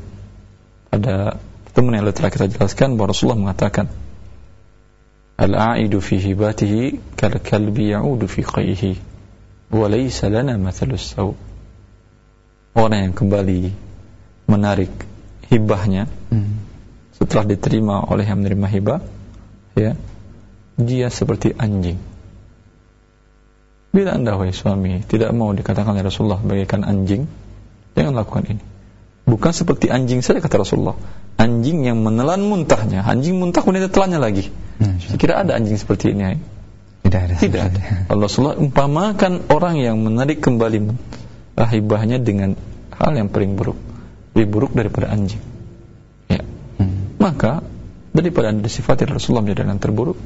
Ada pertemuan yang telah kita jelaskan bahwa Rasulullah mengatakan Al-a'idu fi hibatihi kal kalbi ya'udu fi qayhi wa laysa lana mathalus saw. Orang yang kembali menarik hibahnya hmm. setelah diterima oleh yang menerima hibah ya dia seperti anjing. Bila anda wahai suami tidak mau dikatakan oleh Rasulullah bagaikan anjing jangan lakukan ini. Bukan seperti anjing saja kata Rasulullah. Anjing yang menelan muntahnya. Anjing muntah kemudian telannya lagi. Saya kira ada anjing seperti ini tidak ada. Tidak ada. Allah *laughs* Rasulullah umpamakan orang yang menarik kembali rahibahnya dengan hal yang paling buruk. Lebih buruk daripada anjing. Ya. Hmm. maka daripada anda disifati Rasulullah menjadi yang terburuk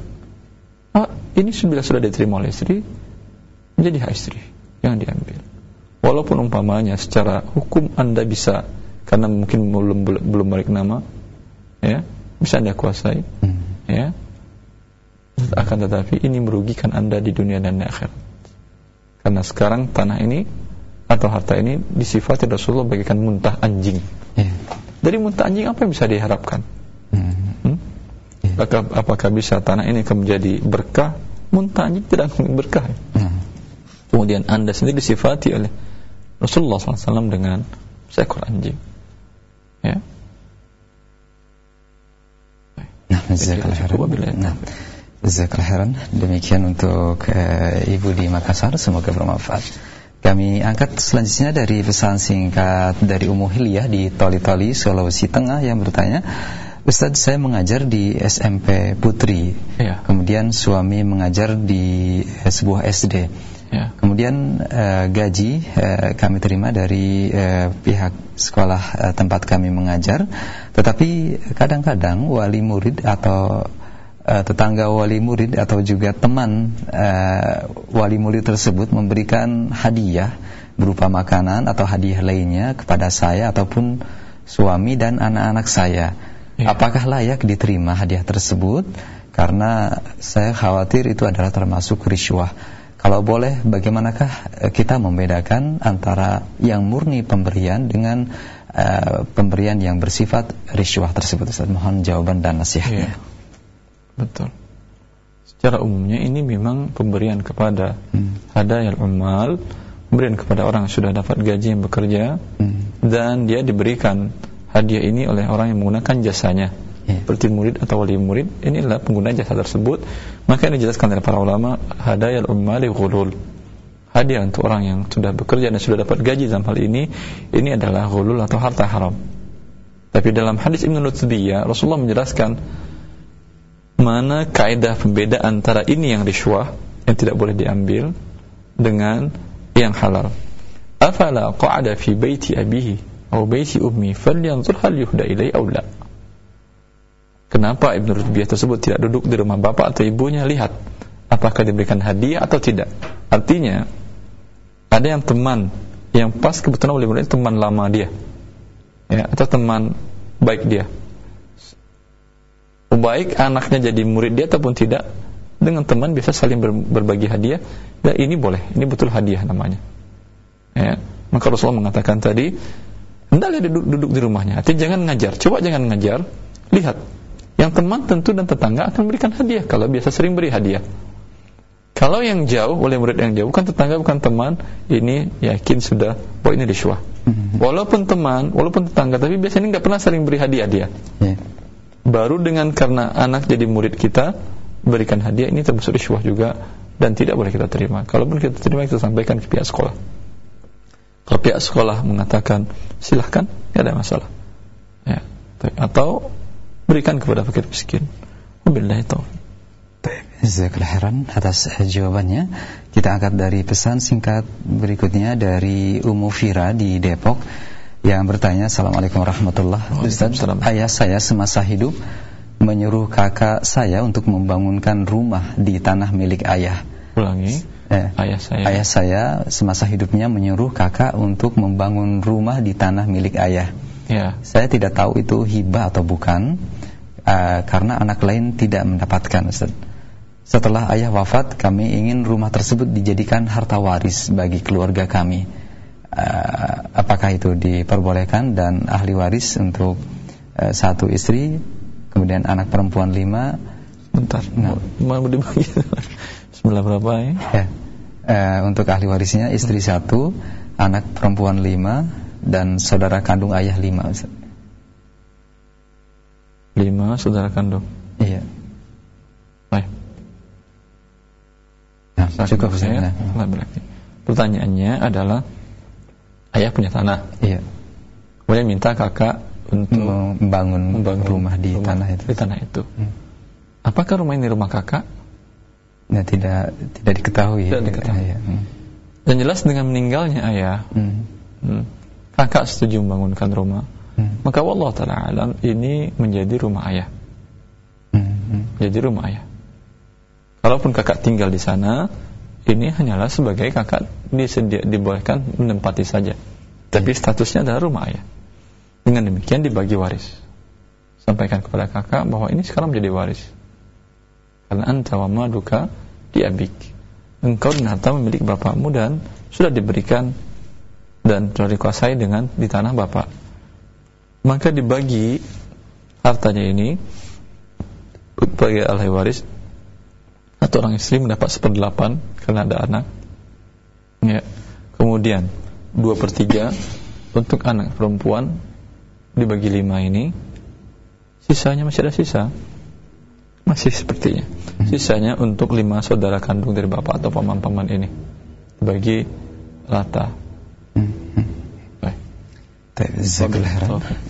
ah, ini sudah sudah diterima oleh istri menjadi hak istri. Yang diambil walaupun umpamanya secara hukum anda bisa karena mungkin belum belum balik nama ya bisa anda kuasai hmm. ya akan tetapi ini merugikan anda di dunia dan di akhirat karena sekarang tanah ini atau harta ini disifati Rasulullah bagaikan muntah anjing yeah. dari muntah anjing apa yang bisa diharapkan hmm. Hmm? Yeah. Apakah, apakah bisa tanah ini akan menjadi berkah muntah anjing tidak berkah hmm. kemudian anda sendiri disifati oleh Rasulullah SAW dengan seekor anjing Ya. Nah, Nah, jazakallahu Demikian untuk uh, Ibu di Makassar, semoga bermanfaat. Kami angkat selanjutnya dari pesan singkat dari Umu Hilyah di Toli-Toli, Sulawesi Tengah yang bertanya, Ustaz saya mengajar di SMP Putri, ya. kemudian suami mengajar di eh, sebuah SD. Ya. Kemudian uh, gaji uh, kami terima dari uh, pihak sekolah uh, tempat kami mengajar, tetapi kadang-kadang wali murid atau uh, tetangga wali murid atau juga teman uh, wali murid tersebut memberikan hadiah berupa makanan atau hadiah lainnya kepada saya ataupun suami dan anak-anak saya. Ya. Apakah layak diterima hadiah tersebut? Karena saya khawatir itu adalah termasuk riswah. Kalau boleh, bagaimanakah eh, kita membedakan antara yang murni pemberian dengan uh, pemberian yang bersifat riswah tersebut? Ustaz, mohon jawaban dan nasihatnya. Iya. Betul. Secara umumnya ini memang pemberian kepada hmm. hadayal umal, pemberian kepada orang yang sudah dapat gaji yang bekerja hmm. dan dia diberikan hadiah ini oleh orang yang menggunakan jasanya. Seperti murid atau wali murid inilah pengguna jasa tersebut. Maka ini dijelaskan oleh para ulama hadayal ummali ghulul. Hadiah untuk orang yang sudah bekerja dan sudah dapat gaji dalam hal ini ini adalah ghulul atau harta haram. Tapi dalam hadis Ibnu Lutbiyah Rasulullah menjelaskan mana kaidah pembeda antara ini yang riswah yang tidak boleh diambil dengan yang halal. Afala qa'ada fi baiti abihi atau baiti ummi falyanzur hal yuhda ilai aw la Kenapa Ibnu Rutbiyah tersebut tidak duduk di rumah bapak atau ibunya lihat apakah diberikan hadiah atau tidak. Artinya ada yang teman yang pas kebetulan boleh murid teman lama dia. Ya, atau teman baik dia. Baik anaknya jadi murid dia ataupun tidak dengan teman bisa saling ber, berbagi hadiah dan ini boleh, ini betul hadiah namanya. Ya, maka Rasulullah mengatakan tadi hendaklah duduk, duduk di rumahnya. Artinya jangan ngajar, coba jangan ngajar, lihat yang teman tentu dan tetangga akan memberikan hadiah kalau biasa sering beri hadiah. Kalau yang jauh, oleh murid yang jauh, bukan tetangga, bukan teman, ini yakin sudah bahwa ini riswah. Mhm. Walaupun teman, walaupun tetangga, tapi biasanya nggak pernah sering beri hadiah dia. Yeah. Baru dengan karena anak jadi murid kita, berikan hadiah ini termasuk riswah juga dan tidak boleh kita terima. Kalaupun kita terima, kita sampaikan ke pihak sekolah. Kalau pihak sekolah mengatakan silahkan, tidak ada masalah. Ya. Atau berikan kepada fakir miskin. Wabillahi taufiq. Jazakallah khairan atas jawabannya. Kita angkat dari pesan singkat berikutnya dari Umu Fira di Depok yang bertanya Assalamualaikum warahmatullahi wabarakatuh. Ayah saya semasa hidup menyuruh kakak saya untuk membangunkan rumah di tanah milik ayah. Ulangi. Eh, ayah saya. Ayah saya semasa hidupnya menyuruh kakak untuk membangun rumah di tanah milik ayah. Ya. Saya tidak tahu itu hibah atau bukan uh, karena anak lain tidak mendapatkan Ustaz. Setelah ayah wafat, kami ingin rumah tersebut dijadikan harta waris bagi keluarga kami. uh, apakah itu diperbolehkan dan ahli waris untuk uh, satu istri kemudian anak perempuan lima bentar nah. mau dibagi sebelah berapa ya, ya. Uh, untuk ahli warisnya istri satu anak perempuan lima dan saudara kandung ayah lima Ustaz. Lima saudara kandung. Iya. Baik. Nah, cukup saya nah. berarti pertanyaannya adalah ayah punya tanah. Iya. Kemudian minta kakak untuk membangun, membangun rumah di rumah, tanah itu. di tanah itu. Hmm. apakah rumah ini rumah kakak? Ya tidak tidak diketahui tidak diketahui. Ya. hmm. dan jelas dengan meninggalnya ayah hmm. Hmm, kakak setuju membangunkan rumah hmm. maka Allah taala alam ini menjadi rumah ayah. Hmm. Hmm. jadi rumah ayah. Kalaupun kakak tinggal di sana ini hanyalah sebagai kakak disedia, dibolehkan menempati saja. Tapi statusnya adalah rumah ayah. Dengan demikian dibagi waris. Sampaikan kepada kakak bahwa ini sekarang menjadi waris. Karena anta wa maduka diabik. Engkau dan harta memiliki bapakmu dan sudah diberikan dan telah dikuasai dengan di tanah bapak maka dibagi hartanya ini bagi ahli waris. Atau orang istri mendapat seperdelapan karena ada anak. Ya. Kemudian dua per tiga untuk anak perempuan dibagi lima ini. Sisanya masih ada sisa. Masih sepertinya. Sisanya untuk lima saudara kandung dari bapak atau paman-paman ini. Bagi rata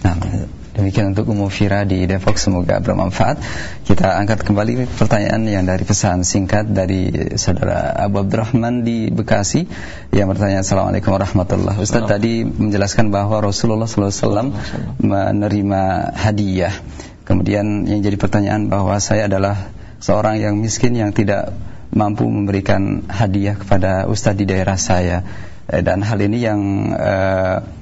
Nah, Demikian untuk Umum Fira di Depok. Semoga bermanfaat. Kita angkat kembali pertanyaan yang dari pesan singkat dari saudara Abu Abdurrahman di Bekasi. Yang bertanya Assalamualaikum warahmatullahi Ustaz tadi menjelaskan bahwa Rasulullah SAW menerima hadiah. Kemudian yang jadi pertanyaan bahwa saya adalah seorang yang miskin yang tidak mampu memberikan hadiah kepada Ustadz di daerah saya. Eh, dan hal ini yang uh,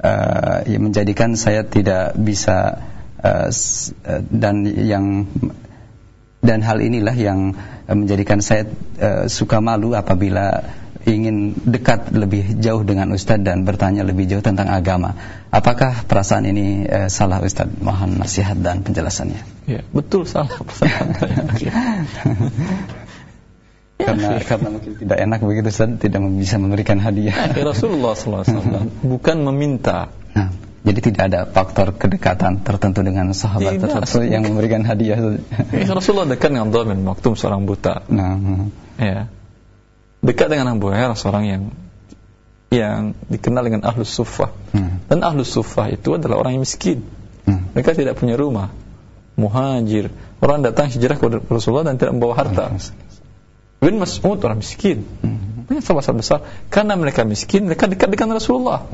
uh, yang menjadikan saya tidak bisa uh, dan yang dan hal inilah yang menjadikan saya uh, suka malu apabila ingin dekat lebih jauh dengan Ustadz dan bertanya lebih jauh tentang agama. Apakah perasaan ini uh, salah Ustadz? Mohon nasihat dan penjelasannya. Ya, betul salah *laughs* perasaan. *laughs* karena *laughs* karena mungkin tidak enak begitu Ustaz tidak bisa memberikan hadiah. Ya, Rasulullah SAW *laughs* bukan meminta. Nah, jadi tidak ada faktor kedekatan tertentu dengan sahabat tidak, tertentu yang memberikan hadiah. Ya, Rasulullah dekat dengan Abdullah bin Maktum seorang buta. Nah, ya. Dekat dengan Abu Hurairah seorang yang yang dikenal dengan ahlus sufah. Hmm. Dan ahlus sufah itu adalah orang yang miskin. Hmm. Mereka tidak punya rumah. Muhajir. Orang datang hijrah ke Rasulullah dan tidak membawa harta. Hmm. Bin Mas'ud orang miskin. Hmm. Banyak sahabat besar. Karena mereka miskin, mereka dekat dengan Rasulullah.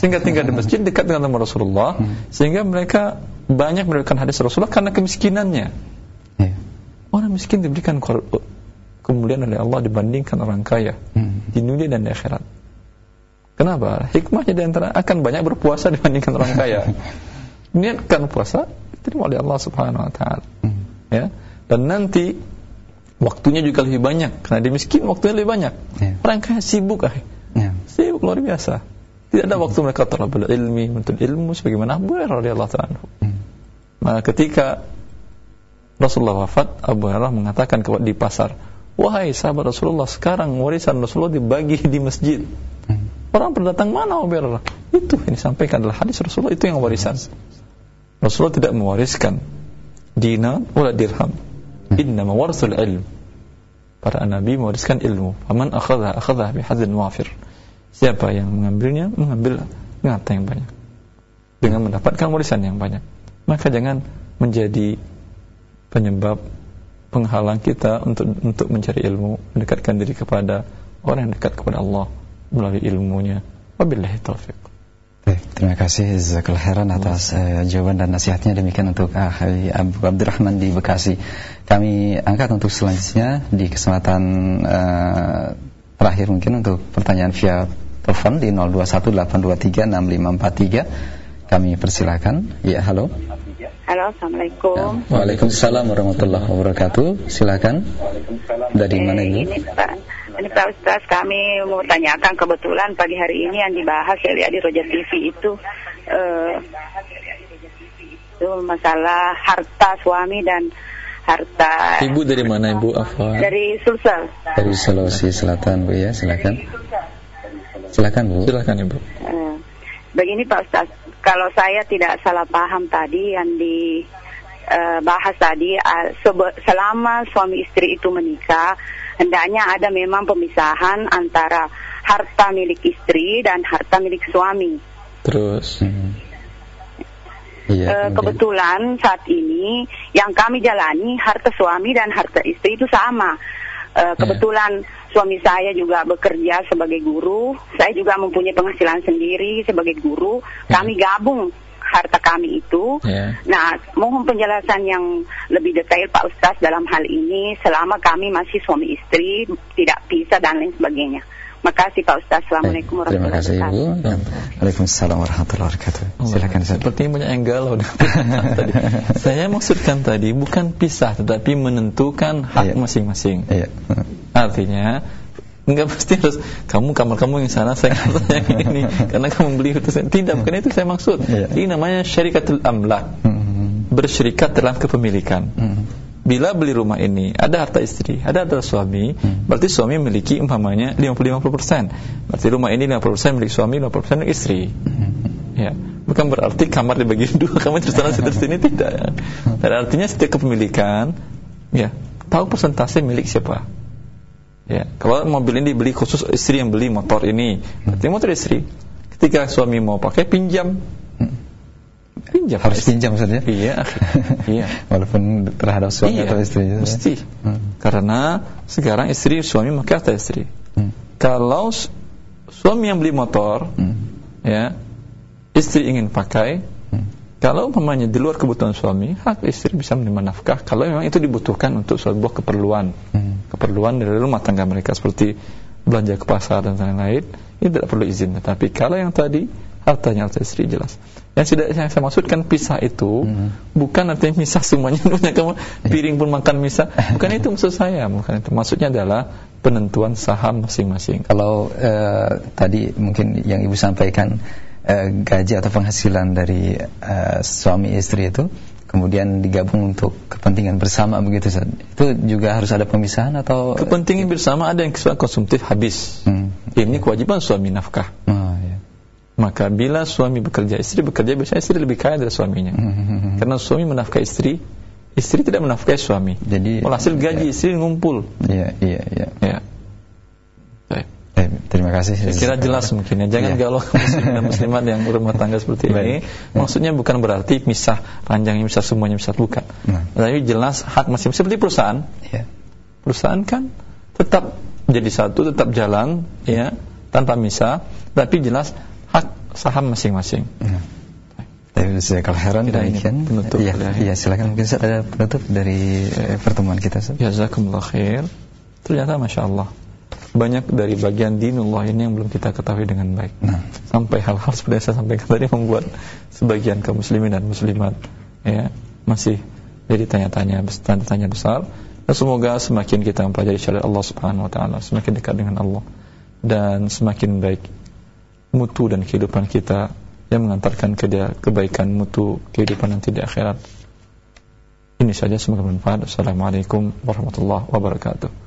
Sehingga tinggal di masjid dekat dengan Rasulullah. Hmm. Sehingga mereka banyak memberikan hadis Rasulullah karena kemiskinannya. Yeah. Orang miskin diberikan kemuliaan oleh Allah dibandingkan orang kaya hmm. di dunia dan di akhirat. Kenapa? Hikmahnya di antara akan banyak berpuasa dibandingkan orang kaya. *laughs* Niatkan puasa diterima oleh Allah Subhanahu wa taala. Hmm. Ya. Dan nanti waktunya juga lebih banyak. Karena dia miskin waktunya lebih banyak. Yeah. orang kaya sibuk ah. Yeah. sibuk luar biasa. Tidak ada waktu mereka terlalu ilmi menuntut ilmu sebagaimana Abu Hurairah radhiyallahu taala mm. maka ketika Rasulullah wafat Abu Hurairah mengatakan di pasar wahai sahabat Rasulullah sekarang warisan Rasulullah dibagi di masjid. Mm. orang berdatang mana Abu Hurairah? Itu ini sampaikan adalah hadis Rasulullah itu yang warisan Rasulullah tidak mewariskan dinar wala dirham Inna mawarasul ilm. Para nabi mewariskan ilmu. Faman akhadha akhadha bihadzin wafir. Siapa yang mengambilnya, mengambil harta yang banyak. Dengan mendapatkan warisan yang banyak. Maka jangan menjadi penyebab penghalang kita untuk untuk mencari ilmu, mendekatkan diri kepada orang yang dekat kepada Allah melalui ilmunya. Wabillahi taufiq. Baik, terima kasih Zakul Heran atas uh, jawaban dan nasihatnya demikian untuk uh, Abu Abdurrahman di Bekasi. Kami angkat untuk selanjutnya di kesempatan uh, terakhir mungkin untuk pertanyaan via telepon di 0218236543. Kami persilakan. Ya, halo. Halo, Assalamualaikum. Ya, Waalaikumsalam warahmatullahi wabarakatuh. Silakan. Dari mana ini? Ini Pak, ini Pak Ustaz kami mau tanyakan kebetulan pagi hari ini yang dibahas saya lihat di Roja TV itu eh, itu masalah harta suami dan harta Ibu dari mana Ibu Afwan? dari Sulsel. Dari Sulawesi Selatan Bu ya, silakan. Silakan Bu. Silakan Ibu. Eh, begini Pak Ustaz, kalau saya tidak salah paham tadi yang dibahas tadi, eh, sebe- selama suami istri itu menikah, hendaknya ada memang pemisahan antara harta milik istri dan harta milik suami. Terus. Hmm. Eh, Iya. kemudian- kebetulan saat ini yang kami jalani harta suami dan harta istri itu sama. Eh, kebetulan suami saya juga bekerja sebagai guru, saya juga mempunyai penghasilan sendiri sebagai guru. Kami gabung harta kami itu. Ya. Nah, mohon penjelasan yang lebih detail Pak Ustaz dalam hal ini selama kami masih suami istri, tidak pisah dan lain sebagainya. Makasih Pak Ustaz. Assalamualaikum Baik, Terima warahmatullahi kasih Ibu. wabarakatuh. Dan Waalaikumsalam warahmatullahi wabarakatuh. Silakan Ustaz. Sepertinya banyak yang galau *laughs* tadi. Saya maksudkan tadi bukan pisah tetapi menentukan hak Iya. masing-masing. Iya. Artinya Enggak pasti harus kamu kamar kamu yang sana saya kamar saya yang ini *laughs* karena kamu beli itu saya- tidak bukan itu saya maksud Iya. ini namanya syarikatul amlak Hmm. bersyirikat dalam kepemilikan Hmm. bila beli rumah ini ada harta istri ada harta suami Hmm. berarti suami memiliki umpamanya 50-50% berarti rumah ini 50% milik suami 50% milik istri Hmm. ya bukan berarti kamar dibagi *laughs* dua kamar terus sana terus sini tidak ya. dan artinya setiap kepemilikan ya tahu persentase milik siapa ya kalau mobil ini dibeli khusus istri yang beli motor ini berarti motor istri ketika suami mau pakai pinjam pinjam Harus pinjam Ustaz ya? iya iya *laughs* Walaupun terhadap suami iya atau istri. Ya? mesti Hmm. karena sekarang istri suami pakai harta istri Hmm. kalau su- suami yang beli motor Hmm. ya istri ingin pakai Hmm. kalau umpamanya di luar kebutuhan suami hak istri bisa menerima nafkah kalau memang itu dibutuhkan untuk sebuah keperluan Hmm. Keperluan dari rumah tangga mereka seperti belanja ke pasar dan lain-lain ini tidak perlu izin. Tetapi kalau yang tadi hartanya harta istri jelas. Yang tidak yang saya maksudkan pisah itu Hmm. bukan artinya misah semuanya. *laughs* Punya kamu piring pun makan misah. Bukan itu maksud saya bukan itu. Maksudnya adalah penentuan saham masing-masing. Kalau eh, tadi mungkin yang Ibu sampaikan eh, gaji atau penghasilan dari eh, suami istri itu kemudian digabung untuk kepentingan bersama begitu Ustaz. Itu juga harus ada pemisahan atau kepentingan bersama ada yang kesukaan konsumtif habis Hmm. ini kewajiban suami nafkah Oh, ya. maka bila suami bekerja istri bekerja biasanya istri lebih kaya dari suaminya Hmm. karena suami menafkahi istri istri tidak menafkahi suami Jadi Walhasil gaji istri ngumpul Iya, iya, iya. ya. Eh, terima kasih. Saya kira jelas mungkin ya Jangan Iya. galau *laughs* muslim dan muslimat yang berumah tangga seperti ini. Maksudnya bukan berarti misah Ranjangnya misah semuanya misah Bukan Nah. Tapi jelas hak masing Seperti perusahaan Iya. Perusahaan kan tetap jadi satu Tetap jalan ya Tanpa misah Tapi jelas hak saham masing-masing Nah. Tapi saya kalau heran demikian. penutup Iya, ya. iya, silakan mungkin Ustaz ada penutup dari eh, pertemuan kita Ustaz. Jazakumullah khair Ternyata Masya Allah Banyak dari bagian dinullah ini yang belum kita ketahui dengan baik. Nah, Sampai hal-hal seperti yang saya sampaikan tadi Membuat sebagian kaum muslimin dan muslimat ya Masih jadi tanya-tanya Tanya-tanya besar. Dan semoga semakin kita mempelajari syariat Allah subhanahu wa ta'ala Semakin dekat dengan Allah Dan semakin baik Mutu dan kehidupan kita Yang mengantarkan ke dia kebaikan mutu Kehidupan nanti di akhirat. Ini saja semoga bermanfaat. Assalamualaikum warahmatullahi wabarakatuh